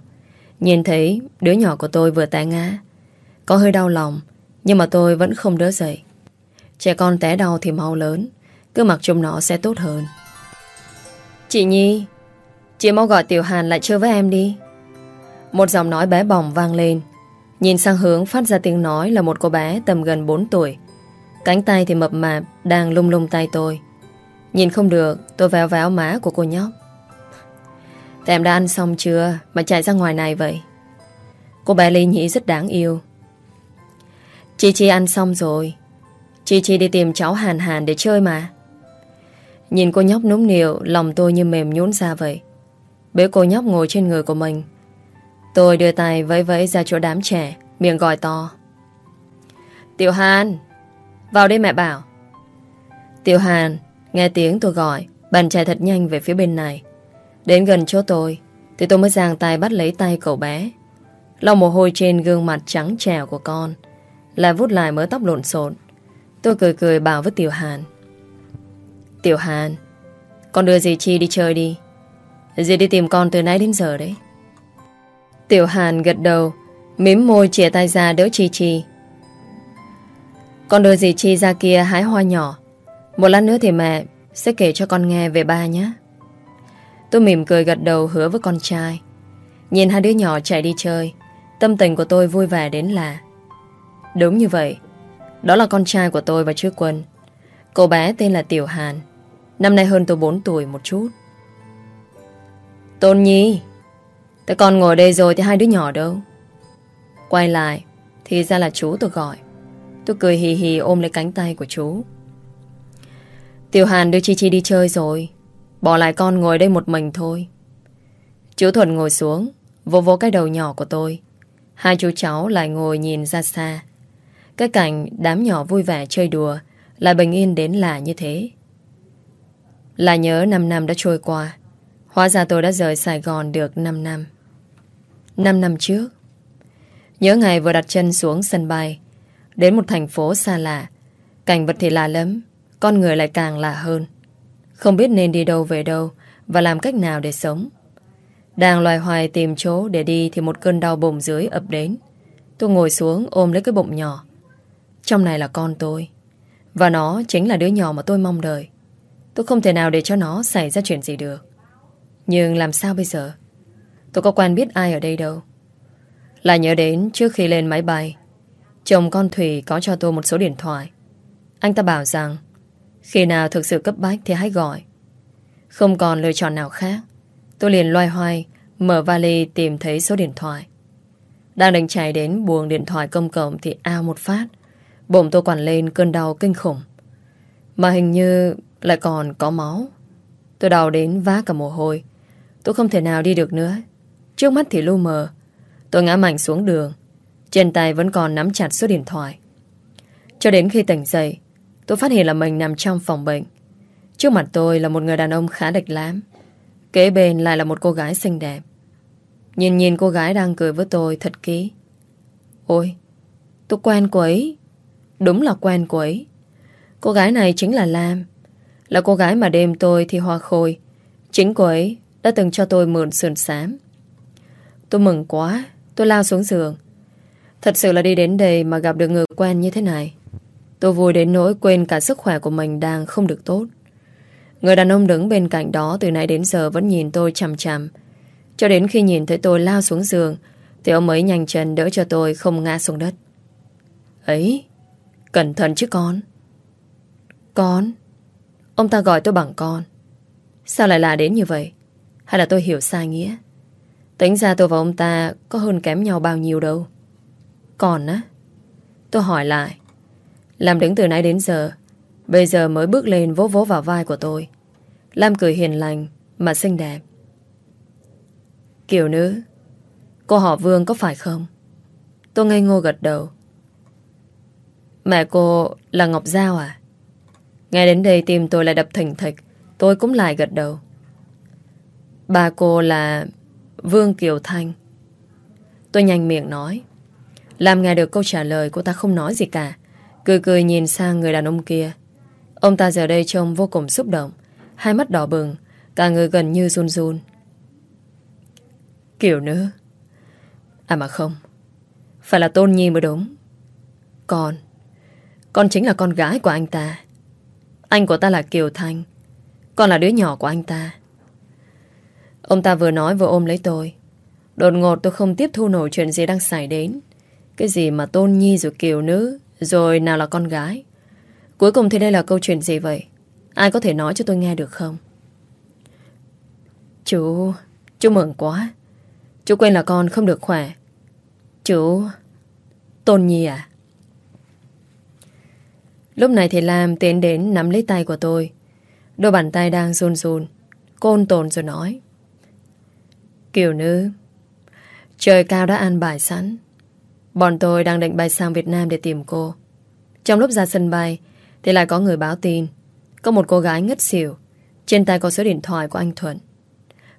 Nhìn thấy đứa nhỏ của tôi vừa té ngã. Có hơi đau lòng, nhưng mà tôi vẫn không đỡ dậy. Trẻ con té đau thì mau lớn, cứ mặc chung nó sẽ tốt hơn. Chị Nhi, chị mau gọi Tiểu Hàn lại chơi với em đi. Một giọng nói bé bỏng vang lên. Nhìn sang hướng phát ra tiếng nói là một cô bé tầm gần 4 tuổi. Cánh tay thì mập mạp, đang lung lung tay tôi. Nhìn không được, tôi véo véo má của cô nhóc. Thế em đã ăn xong chưa Mà chạy ra ngoài này vậy Cô bé Ly Nhĩ rất đáng yêu Chị Chi ăn xong rồi Chị Chi đi tìm cháu Hàn Hàn để chơi mà Nhìn cô nhóc núm niệu Lòng tôi như mềm nhún ra vậy Bế cô nhóc ngồi trên người của mình Tôi đưa tay vẫy vẫy ra chỗ đám trẻ, Miệng gọi to. Tiểu Hàn, Vào đây mẹ bảo. Tiểu Hàn Nghe tiếng tôi gọi, Bàn chạy thật nhanh về phía bên này. Đến gần chỗ tôi, Thì tôi mới giang tay bắt lấy tay cậu bé. Lau mồ hôi trên gương mặt trắng trẻo của con Lại vút lại mớ tóc lộn xộn. Tôi cười cười bảo với Tiểu Hàn. Tiểu Hàn, Con đưa dì Chi đi chơi đi. Dì đi tìm con từ nãy đến giờ đấy. Tiểu Hàn gật đầu, Mím môi chìa tay ra đỡ Chi Chi. Con đưa dì Chi ra kia hái hoa nhỏ. Một lát nữa thì mẹ Sẽ kể cho con nghe về ba nhé. Tôi mỉm cười gật đầu hứa với con trai. Nhìn hai đứa nhỏ chạy đi chơi, Tâm tình của tôi vui vẻ đến là Đúng như vậy, Đó là con trai của tôi và trước quân. Cô bé tên là Tiểu Hàn. Năm nay hơn tôi 4 tuổi một chút. Tôn Nhi! Tại con ngồi đây rồi thì hai đứa nhỏ đâu? Quay lại, Thì ra là chú tôi gọi. Tôi cười hì hì ôm lấy cánh tay của chú. Tiểu Hàn đưa Chi Chi đi chơi rồi. Bỏ lại con ngồi đây một mình thôi. Chú Thuận ngồi xuống Vô vô cái đầu nhỏ của tôi. Hai chú cháu lại ngồi nhìn ra xa. Cái cảnh đám nhỏ vui vẻ chơi đùa Lại bình yên đến lạ như thế. Là nhớ 5 năm đã trôi qua. Hóa ra tôi đã rời Sài Gòn được 5 năm. 5 năm trước, Nhớ ngày vừa đặt chân xuống sân bay, Đến một thành phố xa lạ, Cảnh vật thì lạ lắm Con người lại càng lạ hơn. Không biết nên đi đâu về đâu Và làm cách nào để sống. Đang loài hoài tìm chỗ để đi Thì một cơn đau bụng dưới ập đến. Tôi ngồi xuống ôm lấy cái bụng nhỏ. Trong này là con tôi, Và nó chính là đứa nhỏ mà tôi mong đợi. Tôi không thể nào để cho nó xảy ra chuyện gì được. Nhưng làm sao bây giờ? Tôi có quen biết ai ở đây đâu. Là nhớ đến trước khi lên máy bay, Chồng con Thủy có cho tôi một số điện thoại. Anh ta bảo rằng, Khi nào thực sự cấp bách thì hãy gọi. Không còn lựa chọn nào khác, Tôi liền loay hoay Mở vali tìm thấy số điện thoại. Đang định chạy đến buồng điện thoại công cộng Thì ao một phát, Bụng tôi quằn lên cơn đau kinh khủng. Mà hình như lại còn có máu. Tôi đau đến vá cả mồ hôi, Tôi không thể nào đi được nữa. Trước mắt thì lu mờ. Tôi ngã mạnh xuống đường. Trên tay vẫn còn nắm chặt số điện thoại. Cho đến khi tỉnh dậy, Tôi phát hiện là mình nằm trong phòng bệnh. Trước mặt tôi là một người đàn ông khá địch lắm. Kế bên lại là một cô gái xinh đẹp. Nhìn nhìn cô gái đang cười với tôi thật kỹ. Ôi, Tôi quen cô ấy. Đúng là quen cô ấy. Cô gái này chính là Lam. Là cô gái mà đêm tôi thì hoa khôi. Chính cô ấy đã từng cho tôi mượn sườn xám. Tôi mừng quá. Tôi lao xuống giường. Thật sự là đi đến đây mà gặp được người quen như thế này. Tôi vui đến nỗi quên cả sức khỏe của mình đang không được tốt. Người đàn ông đứng bên cạnh đó từ nãy đến giờ vẫn nhìn tôi chằm chằm. Cho đến khi nhìn thấy tôi lao xuống giường, Thì ông ấy nhanh chân đỡ cho tôi không ngã xuống đất. Ấy, Cẩn thận chứ con. Con? Ông ta gọi tôi bằng con. Sao lại là đến như vậy? Hay là tôi hiểu sai nghĩa? Tính ra tôi và ông ta có hơn kém nhau bao nhiêu đâu. Còn á? Tôi hỏi lại. Làm đứng từ nãy đến giờ, bây giờ mới bước lên vỗ vỗ vào vai của tôi. Lam cười hiền lành, mà xinh đẹp. Kiểu nữ, cô họ Vương có phải không? Tôi ngây ngô gật đầu. Mẹ cô là Ngọc Giao à? Nghe đến đây tim tôi lại đập thình thịch, tôi cũng lại gật đầu. Bà cô là Vương Kiều Thanh. Tôi nhanh miệng nói, Làm nghe được câu trả lời Cô ta không nói gì cả. Cười cười nhìn sang người đàn ông kia. Ông ta giờ đây trông vô cùng xúc động, Hai mắt đỏ bừng, Cả người gần như run run. Kiểu nữ. À mà không, Phải là Tôn Nhi mới đúng. Con Con chính là con gái của anh ta. Anh của ta là Kiều Thanh, Con là đứa nhỏ của anh ta. Ông ta vừa nói vừa ôm lấy tôi. Đột ngột tôi không tiếp thu nổi chuyện gì đang xảy đến. Cái gì mà tôn nhi rồi kiều nữ, Rồi nào là con gái? Cuối cùng thì đây là câu chuyện gì vậy? Ai có thể nói cho tôi nghe được không? Chú Chú mừng quá. Chú quên là con không được khỏe. Chú, Tôn Nhi à? Lúc này thì Lam tiến đến nắm lấy tay của tôi. Đôi bàn tay đang run run, côn tồn rồi nói. Kiều nữ. Trời cao đã an bài sẵn. Bọn tôi đang định bay sang Việt Nam để tìm cô. Trong lúc ra sân bay, Thì lại có người báo tin. Có một cô gái ngất xỉu. Trên tay có số điện thoại của anh Thuận.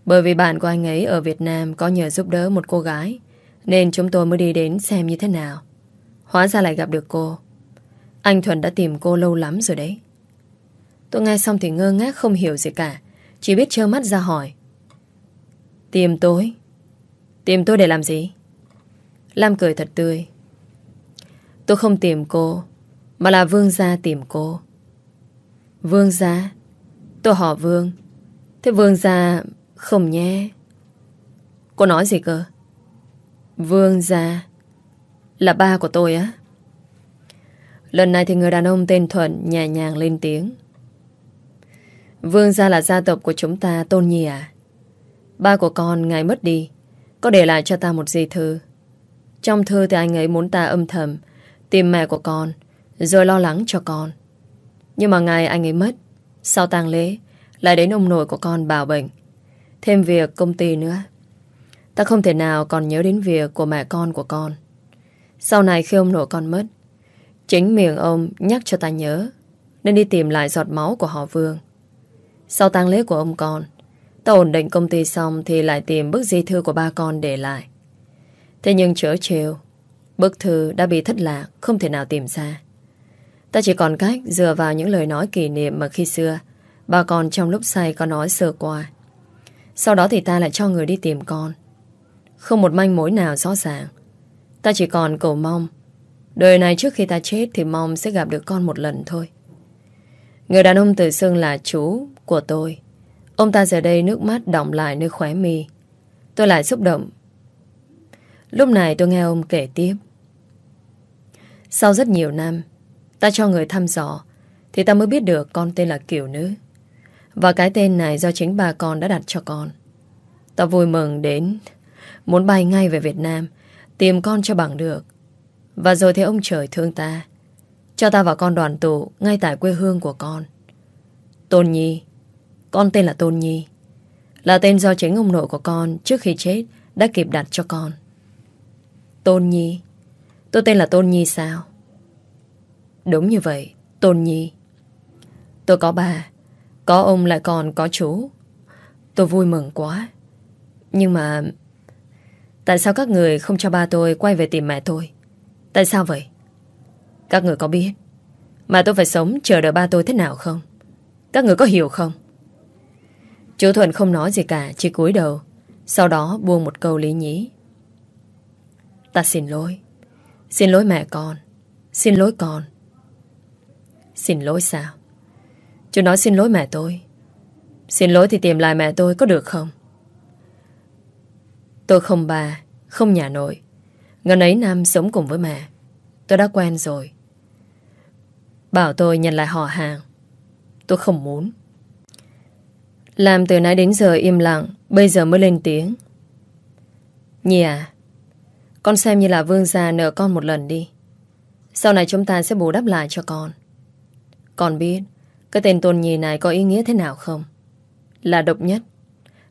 Bởi vì bạn của anh ấy ở Việt Nam Có nhờ giúp đỡ một cô gái, Nên chúng tôi mới đi đến xem như thế nào. Hóa ra lại gặp được cô. Anh Thuận đã tìm cô lâu lắm rồi đấy. Tôi nghe xong thì ngơ ngác không hiểu gì cả, Chỉ biết trơ mắt ra hỏi. Tìm tôi. Tìm tôi để làm gì? Lam cười thật tươi. Tôi không tìm cô, Mà là Vương Gia tìm cô. Vương Gia? Tôi họ Vương. Thế Vương Gia không nhé. Cô nói gì cơ? Vương Gia Là ba của tôi á. Lần này thì người đàn ông tên Thuận Nhẹ nhàng lên tiếng. Vương Gia là gia tộc của chúng ta Tôn Nhi à? Ba của con ngày mất đi. Có để lại cho ta một di thư. Trong thư thì anh ấy muốn ta âm thầm, Tìm mẹ của con, Rồi lo lắng cho con. Nhưng mà ngày anh ấy mất. Sau tang lễ, Lại đến ông nội của con bảo bệnh. Thêm việc công ty nữa. Ta không thể nào còn nhớ đến việc của mẹ con của con. Sau này khi ông nội con mất, Chính miệng ông nhắc cho ta nhớ, Nên đi tìm lại giọt máu của họ Vương. Sau tang lễ của ông con Ta ổn định công ty xong Thì lại tìm bức di thư của ba con để lại. Thế nhưng chớ chiều Bức thư đã bị thất lạc, Không thể nào tìm ra. Ta chỉ còn cách dựa vào những lời nói kỷ niệm Mà khi xưa, Ba con trong lúc say có nói sơ qua. Sau đó thì ta lại cho người đi tìm con. Không một manh mối nào rõ ràng. Ta chỉ còn cầu mong, Đời này trước khi ta chết Thì mong sẽ gặp được con một lần thôi. Người đàn ông tự xưng là chú của tôi. Ông ta giờ đây nước mắt đọng lại nơi khóe mi. Tôi lại xúc động. Lúc này tôi nghe ông kể tiếp. Sau rất nhiều năm, Ta cho người thăm dò, Thì ta mới biết được con tên là Kiều Nữ. Và cái tên này do chính bà con đã đặt cho con. Ta vui mừng đến, Muốn bay ngay về Việt Nam, Tìm con cho bằng được. Và rồi thì ông trời thương ta, Cho ta và con đoàn tụ Ngay tại quê hương của con. Tôn Nhi con tên là Tôn Nhi. Là tên do chính ông nội của con Trước khi chết đã kịp đặt cho con. Tôn Nhi. Tôi tên là Tôn Nhi sao? Đúng như vậy, Tôn Nhi. Tôi có bà Có ông lại còn có chú. Tôi vui mừng quá. Nhưng mà Tại sao các người không cho ba tôi quay về tìm mẹ tôi? Tại sao vậy? Các người có biết Mà tôi phải sống chờ đợi ba tôi thế nào không? Các người có hiểu không? Chú Thuận không nói gì cả, Chỉ cúi đầu. Sau đó buông một câu lý nhí. Ta xin lỗi. Xin lỗi mẹ con. Xin lỗi con. Xin lỗi sao? Chú nói xin lỗi mẹ tôi. Xin lỗi thì tìm lại mẹ tôi có được không? Tôi không bà Không nhà nội. Ngần ấy năm sống cùng với mẹ. Tôi đã quen rồi. Bảo tôi nhận lại họ hàng. Tôi không muốn. Làm từ nãy đến giờ im lặng, Bây giờ mới lên tiếng. Nhi à Con xem như là vương gia nợ con một lần đi. Sau này chúng ta sẽ bù đắp lại cho con. Con biết, Cái tên tôn nhi này có ý nghĩa thế nào không? Là độc nhất,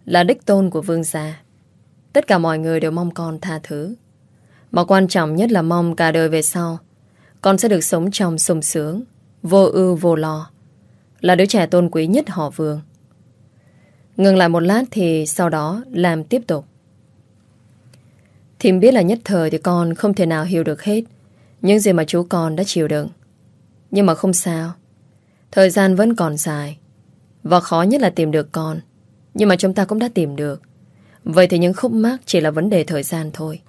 Là đích tôn của vương gia. Tất cả mọi người đều mong con tha thứ. Mà quan trọng nhất là mong cả đời về sau, Con sẽ được sống trong sung sướng, Vô ưu vô lo. Là đứa trẻ tôn quý nhất họ vương. Ngừng lại một lát thì sau đó làm tiếp tục Thìm biết là nhất thời thì con không thể nào hiểu được hết những gì mà chú con đã chịu đựng. Nhưng mà không sao. Thời gian vẫn còn dài. Và khó nhất là tìm được con. Nhưng mà chúng ta cũng đã tìm được. Vậy thì những khúc mắc chỉ là vấn đề thời gian thôi.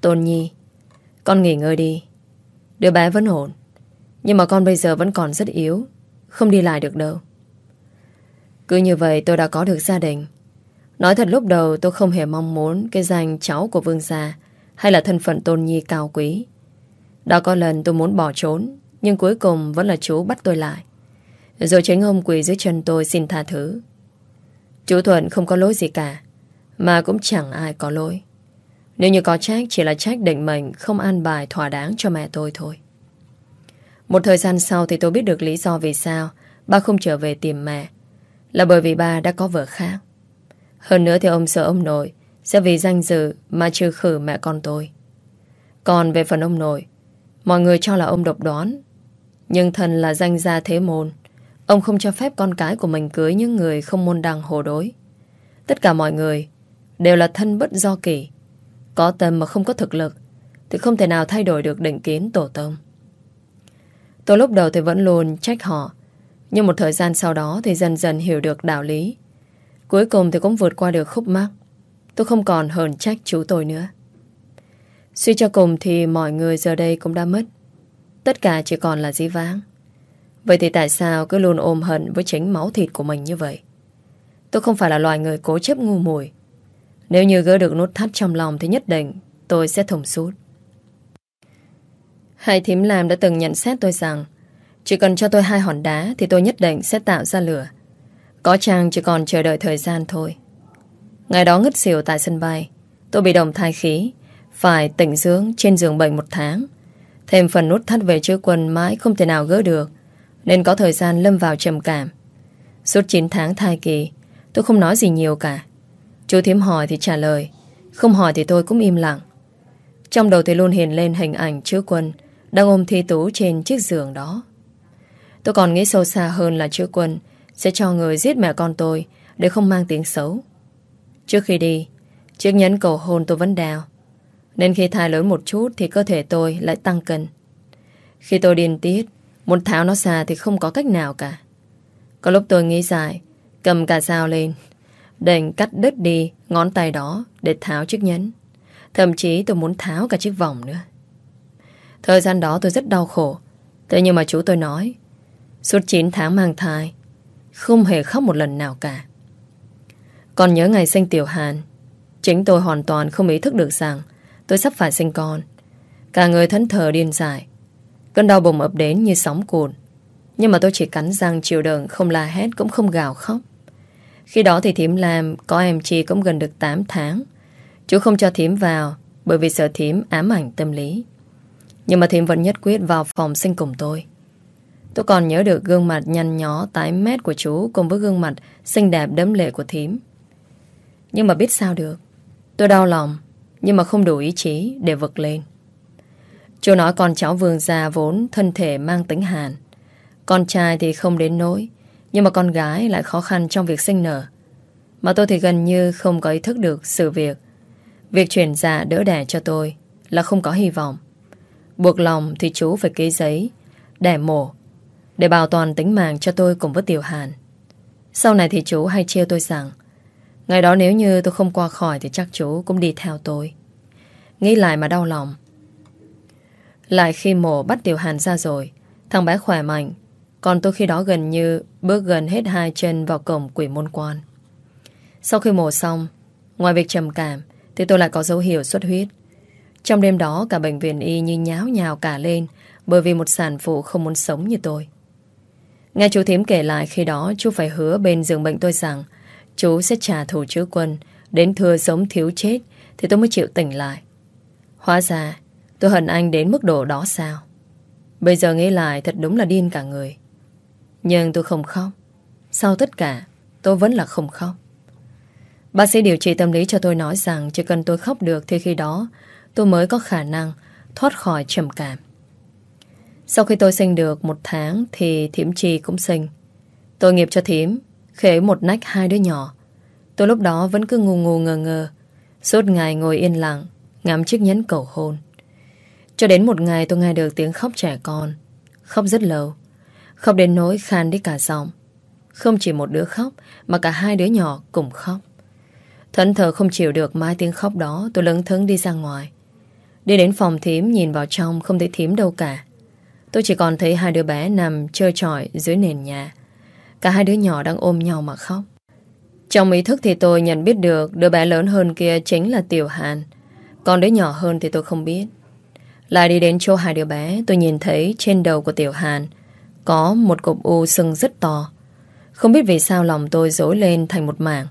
Tôn Nhi, con nghỉ ngơi đi. Đứa bé vẫn ổn. Nhưng mà con bây giờ vẫn còn rất yếu. Không đi lại được đâu. Cứ như vậy tôi đã có được gia đình. Nói thật lúc đầu tôi không hề mong muốn cái danh cháu của vương gia hay là thân phận tôn nhi cao quý. Đã có lần tôi muốn bỏ trốn, nhưng cuối cùng vẫn là chú bắt tôi lại. Rồi chính ông quỳ dưới chân tôi xin tha thứ. Chú Thuận không có lỗi gì cả, mà cũng chẳng ai có lỗi. Nếu như có trách chỉ là trách định mệnh, không an bài thỏa đáng cho mẹ tôi thôi. Một thời gian sau thì tôi biết được lý do vì sao ba không trở về tìm mẹ. Là bởi vì bà đã có vợ khác. Hơn nữa thì ông sợ ông nội sẽ vì danh dự mà trừ khử mẹ con tôi. Còn về phần ông nội, mọi người cho là ông độc đoán. Nhưng thần là danh gia thế môn. Ông không cho phép con cái của mình cưới những người không môn đăng hồ đối. Tất cả mọi người đều là thân bất do kỳ. Có tâm mà không có thực lực thì không thể nào thay đổi được định kiến tổ tông. Tôi lúc đầu thì vẫn luôn trách họ nhưng một thời gian sau đó thì dần dần hiểu được đạo lý. Cuối cùng thì cũng vượt qua được khúc mắc. Tôi không còn hờn trách chú tôi nữa. Suy cho cùng thì mọi người giờ đây cũng đã mất. Tất cả chỉ còn là dĩ vãng. Vậy thì tại sao cứ luôn ôm hận với chính máu thịt của mình như vậy? Tôi không phải là loài người cố chấp ngu mùi Nếu như gỡ được nút thắt trong lòng Thì nhất định tôi sẽ thủng suốt Hai thím làm đã từng nhận xét tôi rằng chỉ cần cho tôi hai hòn đá Thì tôi nhất định sẽ tạo ra lửa. Có chàng chỉ còn chờ đợi thời gian thôi? Ngày đó ngất xỉu tại sân bay, Tôi bị đồng thai khí, Phải tỉnh dưỡng trên giường bệnh một tháng. Thêm phần nút thắt về chứa quần mãi không thể nào gỡ được, Nên có thời gian lâm vào trầm cảm. Suốt 9 tháng thai kỳ, Tôi không nói gì nhiều cả. Chú thím hỏi thì trả lời, Không hỏi thì tôi cũng im lặng. Trong đầu tôi luôn hiện lên hình ảnh chữ quân Đang ôm thi tú trên chiếc giường đó. Tôi còn nghĩ sâu xa hơn là chưa quân Sẽ cho người giết mẹ con tôi Để không mang tiếng xấu. Trước khi đi, Chiếc nhẫn cầu hôn tôi vẫn đeo Nên khi thai lớn một chút Thì cơ thể tôi lại tăng cân. Khi tôi điên tiết, Muốn tháo nó xa thì không có cách nào cả. Có lúc tôi nghĩ dài, Cầm cả dao lên Đành cắt đứt đi ngón tay đó Để tháo chiếc nhẫn. Thậm chí tôi muốn tháo cả chiếc vòng nữa. Thời gian đó tôi rất đau khổ, Thế nhưng mà chú tôi nói Suốt 9 tháng mang thai, Không hề khóc một lần nào cả. Còn nhớ ngày sinh Tiểu Hàn, Chính tôi hoàn toàn không ý thức được rằng Tôi sắp phải sinh con. Cả người thẫn thờ điên dại, Cơn đau bụng ập đến như sóng cuồn Nhưng mà tôi chỉ cắn răng chịu đựng, Không la hét, cũng không gào khóc. Khi đó thì thím làm Có em Chi cũng gần được 8 tháng. Chú không cho thím vào, Bởi vì sợ thím ám ảnh tâm lý. Nhưng mà thím vẫn nhất quyết vào phòng sinh cùng tôi. Tôi còn nhớ được gương mặt nhăn nhó tái mét của chú cùng với gương mặt xinh đẹp đấm lệ của thím. Nhưng mà biết sao được. Tôi đau lòng, nhưng mà không đủ ý chí để vực lên. Chú nói con cháu vương già vốn thân thể mang tính hàn. Con trai thì không đến nỗi, nhưng mà con gái lại khó khăn trong việc sinh nở. Mà tôi thì gần như không có ý thức được sự việc. Việc chuyển dạ đỡ đẻ cho tôi là không có hy vọng. Buộc lòng thì chú phải ký giấy, đẻ mổ, để bảo toàn tính mạng cho tôi cùng với Tiểu Hàn. Sau này thì chú hay trêu tôi rằng, Ngày đó nếu như tôi không qua khỏi Thì chắc chú cũng đi theo tôi. Nghĩ lại mà đau lòng. Lại khi mổ bắt Tiểu Hàn ra rồi, Thằng bé khỏe mạnh, Còn tôi khi đó gần như Bước gần hết hai chân vào cổng quỷ môn quan. Sau khi mổ xong, Ngoài việc trầm cảm Thì tôi lại có dấu hiệu xuất huyết. Trong đêm đó cả bệnh viện y như nháo nhào cả lên Bởi vì một sản phụ không muốn sống như tôi. Nghe chú thím kể lại khi đó, chú phải hứa bên giường bệnh tôi rằng chú sẽ trả thù chữ quân đến thừa sống thiếu chết, thì tôi mới chịu tỉnh lại. Hóa ra, tôi hận anh đến mức độ đó sao? Bây giờ nghĩ lại, thật đúng là điên cả người. Nhưng tôi không khóc. Sau tất cả, tôi vẫn là không khóc. Bác sĩ điều trị tâm lý cho tôi nói rằng chỉ cần tôi khóc được, thì khi đó tôi mới có khả năng thoát khỏi trầm cảm. Sau khi tôi sinh được một tháng thì Thiểm Trì cũng sinh. Tôi nghiệp cho Thiểm, khế một nách hai đứa nhỏ. Tôi lúc đó vẫn cứ ngu ngu ngờ ngờ, suốt ngày ngồi yên lặng, ngắm chiếc nhẫn cầu hôn. Cho đến một ngày tôi nghe được tiếng khóc trẻ con. Khóc rất lâu. Khóc đến nỗi khan đi cả giọng. Không chỉ một đứa khóc, mà cả hai đứa nhỏ cùng khóc. Thẫn thờ không chịu được mai tiếng khóc đó, tôi lấn thấn đi ra ngoài. Đi đến phòng thím nhìn vào trong không thấy thím đâu cả. Tôi chỉ còn thấy hai đứa bé nằm chơi trọi dưới nền nhà. Cả hai đứa nhỏ đang ôm nhau mà khóc. Trong ý thức thì tôi nhận biết được đứa bé lớn hơn kia chính là Tiểu Hàn. Còn đứa nhỏ hơn thì tôi không biết. Lại đi đến chỗ hai đứa bé, tôi nhìn thấy trên đầu của Tiểu Hàn có một cục u sưng rất to. Không biết vì sao lòng tôi dối lên thành một mảng.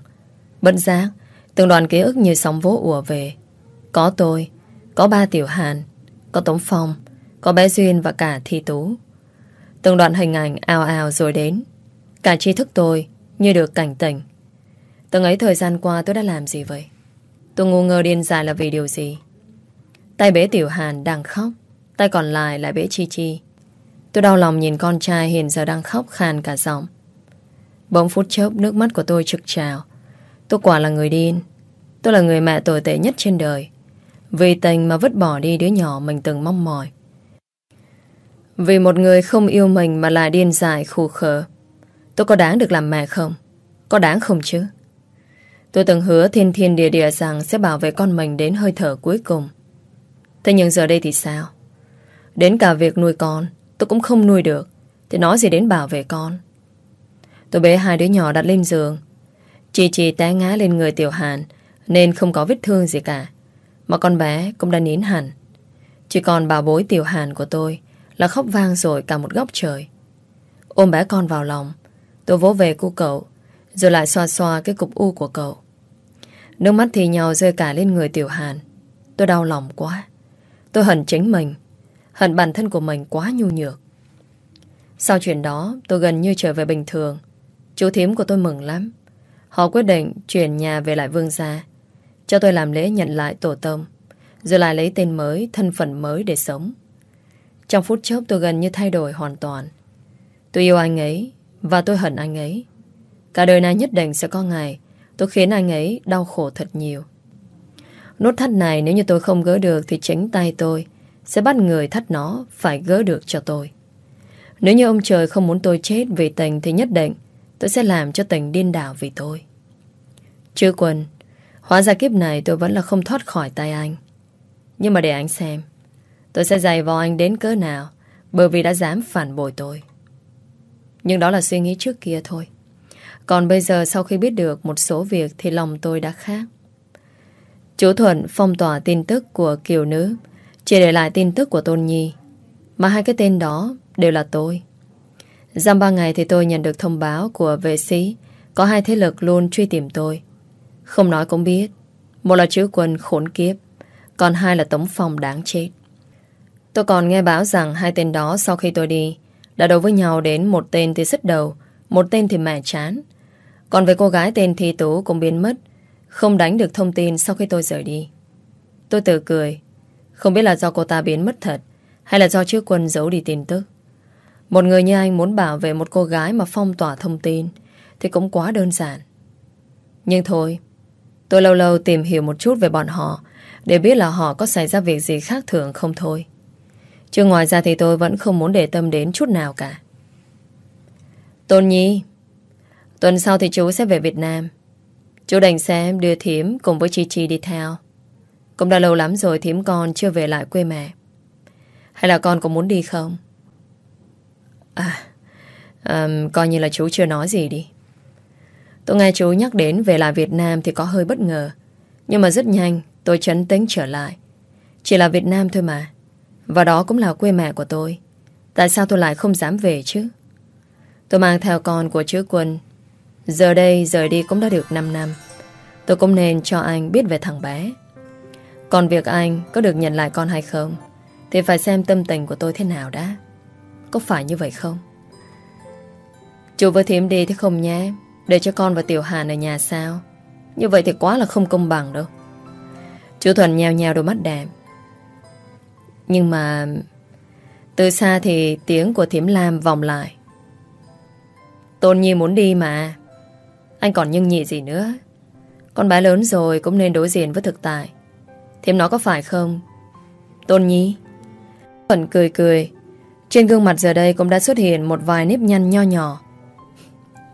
Bất giác, từng đoàn ký ức như sóng vỗ ùa về. Có tôi, có ba Tiểu Hàn, có Tống Phong, có bé Duyên và cả Thi Tú. Từng đoạn hình ảnh ào ào rồi đến. Cả tri thức tôi Như được cảnh tỉnh. Từng ấy thời gian qua tôi đã làm gì vậy? Tôi ngu ngơ điên dại là vì điều gì? Tay bế Tiểu Hàn đang khóc, Tay còn lại lại bế Chi Chi. Tôi đau lòng nhìn con trai hiện giờ đang khóc khàn cả giọng. Bỗng phút chốc nước mắt của tôi trực trào. Tôi quả là người điên. Tôi là người mẹ tồi tệ nhất trên đời. Vì tình mà vứt bỏ đi đứa nhỏ mình từng mong mỏi vì một người không yêu mình mà lại điên dại khù khờ. Tôi có đáng được làm mẹ không? Có đáng không chứ? Tôi từng hứa thiên thiên địa địa rằng sẽ bảo vệ con mình đến hơi thở cuối cùng. Thế nhưng giờ đây thì sao? Đến cả việc nuôi con, tôi cũng không nuôi được. Thì nói gì đến bảo vệ con? Tôi bế hai đứa nhỏ đặt lên giường. Chị chị té ngã lên người Tiểu Hàn nên không có vết thương gì cả. Mà con bé cũng đã nín hẳn. Chỉ còn bảo bối Tiểu Hàn của tôi là khóc vang rồi cả một góc trời. Ôm bé con vào lòng, tôi vỗ về cu cậu, rồi lại xoa xoa cái cục u của cậu. Nước mắt thì nhau rơi cả lên người Tiểu Hàn. Tôi đau lòng quá. Tôi hận chính mình, hận bản thân của mình quá nhu nhược. Sau chuyện đó, tôi gần như trở về bình thường. Chú thím của tôi mừng lắm. Họ quyết định chuyển nhà về lại vương gia. Cho tôi làm lễ nhận lại tổ tông. Rồi lại lấy tên mới, thân phận mới để sống. Trong phút chốc tôi gần như thay đổi hoàn toàn. Tôi yêu anh ấy và tôi hận anh ấy. Cả đời này nhất định sẽ có ngày tôi khiến anh ấy đau khổ thật nhiều. Nốt thắt này nếu như tôi không gỡ được thì chính tay tôi sẽ bắt người thắt nó phải gỡ được cho tôi. Nếu như ông trời không muốn tôi chết vì tình thì nhất định tôi sẽ làm cho tình điên đảo vì tôi. Chưa quần, hóa ra kiếp này tôi vẫn là không thoát khỏi tay anh. Nhưng mà để anh xem, tôi sẽ dày vò anh đến cỡ nào, bởi vì đã dám phản bội tôi. Nhưng đó là suy nghĩ trước kia thôi. Còn bây giờ sau khi biết được một số việc thì lòng tôi đã khác. Chú Thuận phong tỏa tin tức của Kiều Nữ, chỉ để lại tin tức của Tôn Nhi, Mà hai cái tên đó đều là tôi Giam ba ngày thì tôi nhận được thông báo của vệ sĩ, Có hai thế lực luôn truy tìm tôi Không nói cũng biết, Một là chữ quân khốn kiếp, Còn hai là tống phòng đáng chết Tôi còn nghe báo rằng hai tên đó sau khi tôi đi, Đã đấu với nhau đến một tên thì sứt đầu, Một tên thì mẹ chán. Còn về cô gái tên Thi Tú cũng biến mất, Không đánh được thông tin sau khi tôi rời đi. Tôi tự cười, không biết là do cô ta biến mất thật, Hay là do trước quân giấu đi tin tức. Một người như anh muốn bảo vệ một cô gái Mà phong tỏa thông tin Thì cũng quá đơn giản. Nhưng thôi, Tôi lâu lâu tìm hiểu một chút về bọn họ Để biết là họ có xảy ra việc gì khác thường không thôi. Chứ ngoài ra thì tôi vẫn không muốn để tâm đến chút nào cả Tôn Nhi Tuần sau thì chú sẽ về Việt Nam Chú đành xem đưa thiếm cùng với Chi Chi đi theo cũng đã lâu lắm rồi Thiếm con chưa về lại quê mẹ. Hay là con có muốn đi không? À, um, coi như là chú chưa nói gì đi. Tôi nghe chú nhắc đến về lại Việt Nam thì có hơi bất ngờ. Nhưng mà rất nhanh tôi chấn tĩnh trở lại. Chỉ là Việt Nam thôi mà. Và đó cũng là quê mẹ của tôi. Tại sao tôi lại không dám về chứ? Tôi mang theo con của chữ quân. Giờ đây rời đi cũng đã được 5 năm. Tôi cũng nên cho anh biết về thằng bé. Còn việc anh có được nhận lại con hay không, Thì phải xem tâm tình của tôi thế nào đã Có phải như vậy không Chú với thím đi thì không nhé Để cho con và Tiểu Hàn ở nhà sao Như vậy thì quá là không công bằng đâu Chú Thuần nheo nheo đôi mắt đẹp nhưng mà Từ xa thì tiếng của Thiểm Lam vòng lại. Tôn Nhi muốn đi mà. Anh còn nhưng nhị gì nữa. Con bé lớn rồi cũng nên đối diện với thực tại. Thiểm nó có phải không? Tôn Nhi? Phần cười cười. Trên gương mặt giờ đây cũng đã xuất hiện Một vài nếp nhăn nho nhỏ.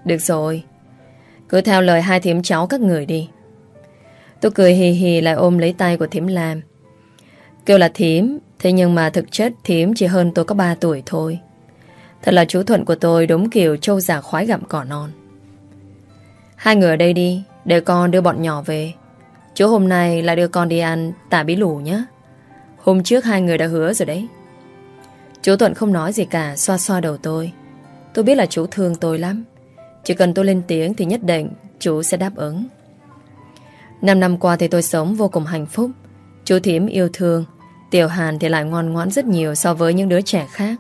Được rồi. Cứ theo lời hai thiếm cháu các người đi. Tôi cười hì hì lại ôm lấy tay của thiếm Lam. Kêu là thiếm Thế nhưng mà thực chất thím chỉ hơn tôi có 3 tuổi thôi Thật là chú Thuận của tôi đúng kiểu trâu giả khoái gặm cỏ non Hai người ở đây đi Để con đưa bọn nhỏ về Chú hôm nay lại đưa con đi ăn tả bí lù nhé. Hôm trước hai người đã hứa rồi đấy. Chú Thuận không nói gì cả, xoa xoa đầu tôi. Tôi biết là chú thương tôi lắm. Chỉ cần tôi lên tiếng thì nhất định chú sẽ đáp ứng. Năm năm qua thì tôi sống vô cùng hạnh phúc. Chú Thiểm yêu thương. Tiểu Hàn thì lại ngoan ngoãn rất nhiều so với những đứa trẻ khác.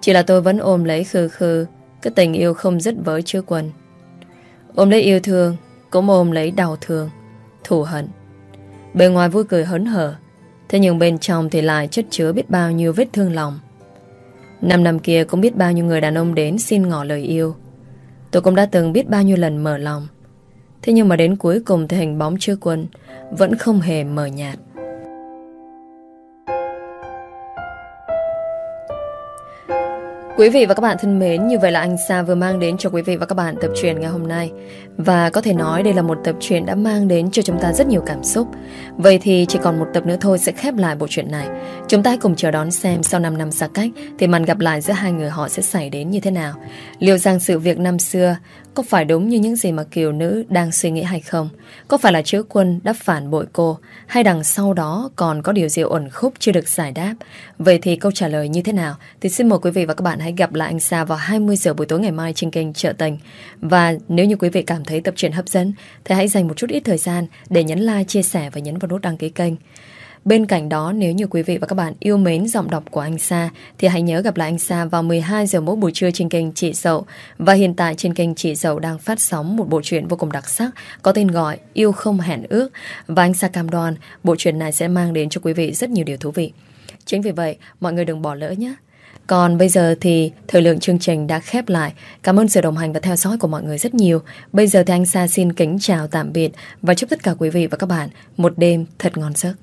Chỉ là tôi vẫn ôm lấy khư khư cái tình yêu không dứt với chứa quân. Ôm lấy yêu thương, cũng ôm lấy đau thương thù hận. Bên ngoài vui cười hớn hở, thế nhưng bên trong thì lại chất chứa biết bao nhiêu vết thương lòng. Năm năm kia cũng biết bao nhiêu người đàn ông đến xin ngỏ lời yêu. Tôi cũng đã từng biết bao nhiêu lần mở lòng. Thế nhưng mà đến cuối cùng thì hình bóng chưa quân vẫn không hề mờ nhạt. Quý vị và các bạn thân mến, như vậy là anh Sa vừa mang đến cho quý vị và các bạn tập truyện ngày hôm nay. Và có thể nói đây là một tập truyện đã mang đến cho chúng ta rất nhiều cảm xúc. Vậy thì chỉ còn một tập nữa thôi sẽ khép lại bộ truyện này. Chúng ta hãy cùng chờ đón xem sau 5 năm xa cách thì màn gặp lại giữa hai người họ sẽ xảy đến như thế nào. Liệu rằng sự việc năm xưa có phải đúng như những gì mà kiều nữ đang suy nghĩ hay không? Có phải là chứa quân đã phản bội cô hay đằng sau đó còn có điều gì ẩn khúc chưa được giải đáp? Vậy thì câu trả lời như thế nào? Thì xin mời quý vị và các bạn hãy gặp lại anh Sa vào 20 giờ buổi tối ngày mai trên kênh Trợ Tình. Và nếu như quý vị cảm thấy tập truyện hấp dẫn thì hãy dành một chút ít thời gian để nhấn like, chia sẻ và nhấn vào nút đăng ký kênh. Bên cạnh đó nếu như quý vị và các bạn yêu mến giọng đọc của anh Sa thì hãy nhớ gặp lại anh Sa vào 12 giờ mỗi buổi trưa trên kênh Chị Dậu. Và hiện tại trên kênh Chị Dậu đang phát sóng một bộ truyện vô cùng đặc sắc có tên gọi Yêu không hẹn ước. Và anh Sa cam đoan bộ truyện này sẽ mang đến cho quý vị rất nhiều điều thú vị. Chính vì vậy, mọi người đừng bỏ lỡ nhé. Còn bây giờ thì thời lượng chương trình đã khép lại. Cảm ơn sự đồng hành và theo dõi của mọi người rất nhiều. Bây giờ thì anh Sa xin kính chào tạm biệt và chúc tất cả quý vị và các bạn một đêm thật ngon giấc.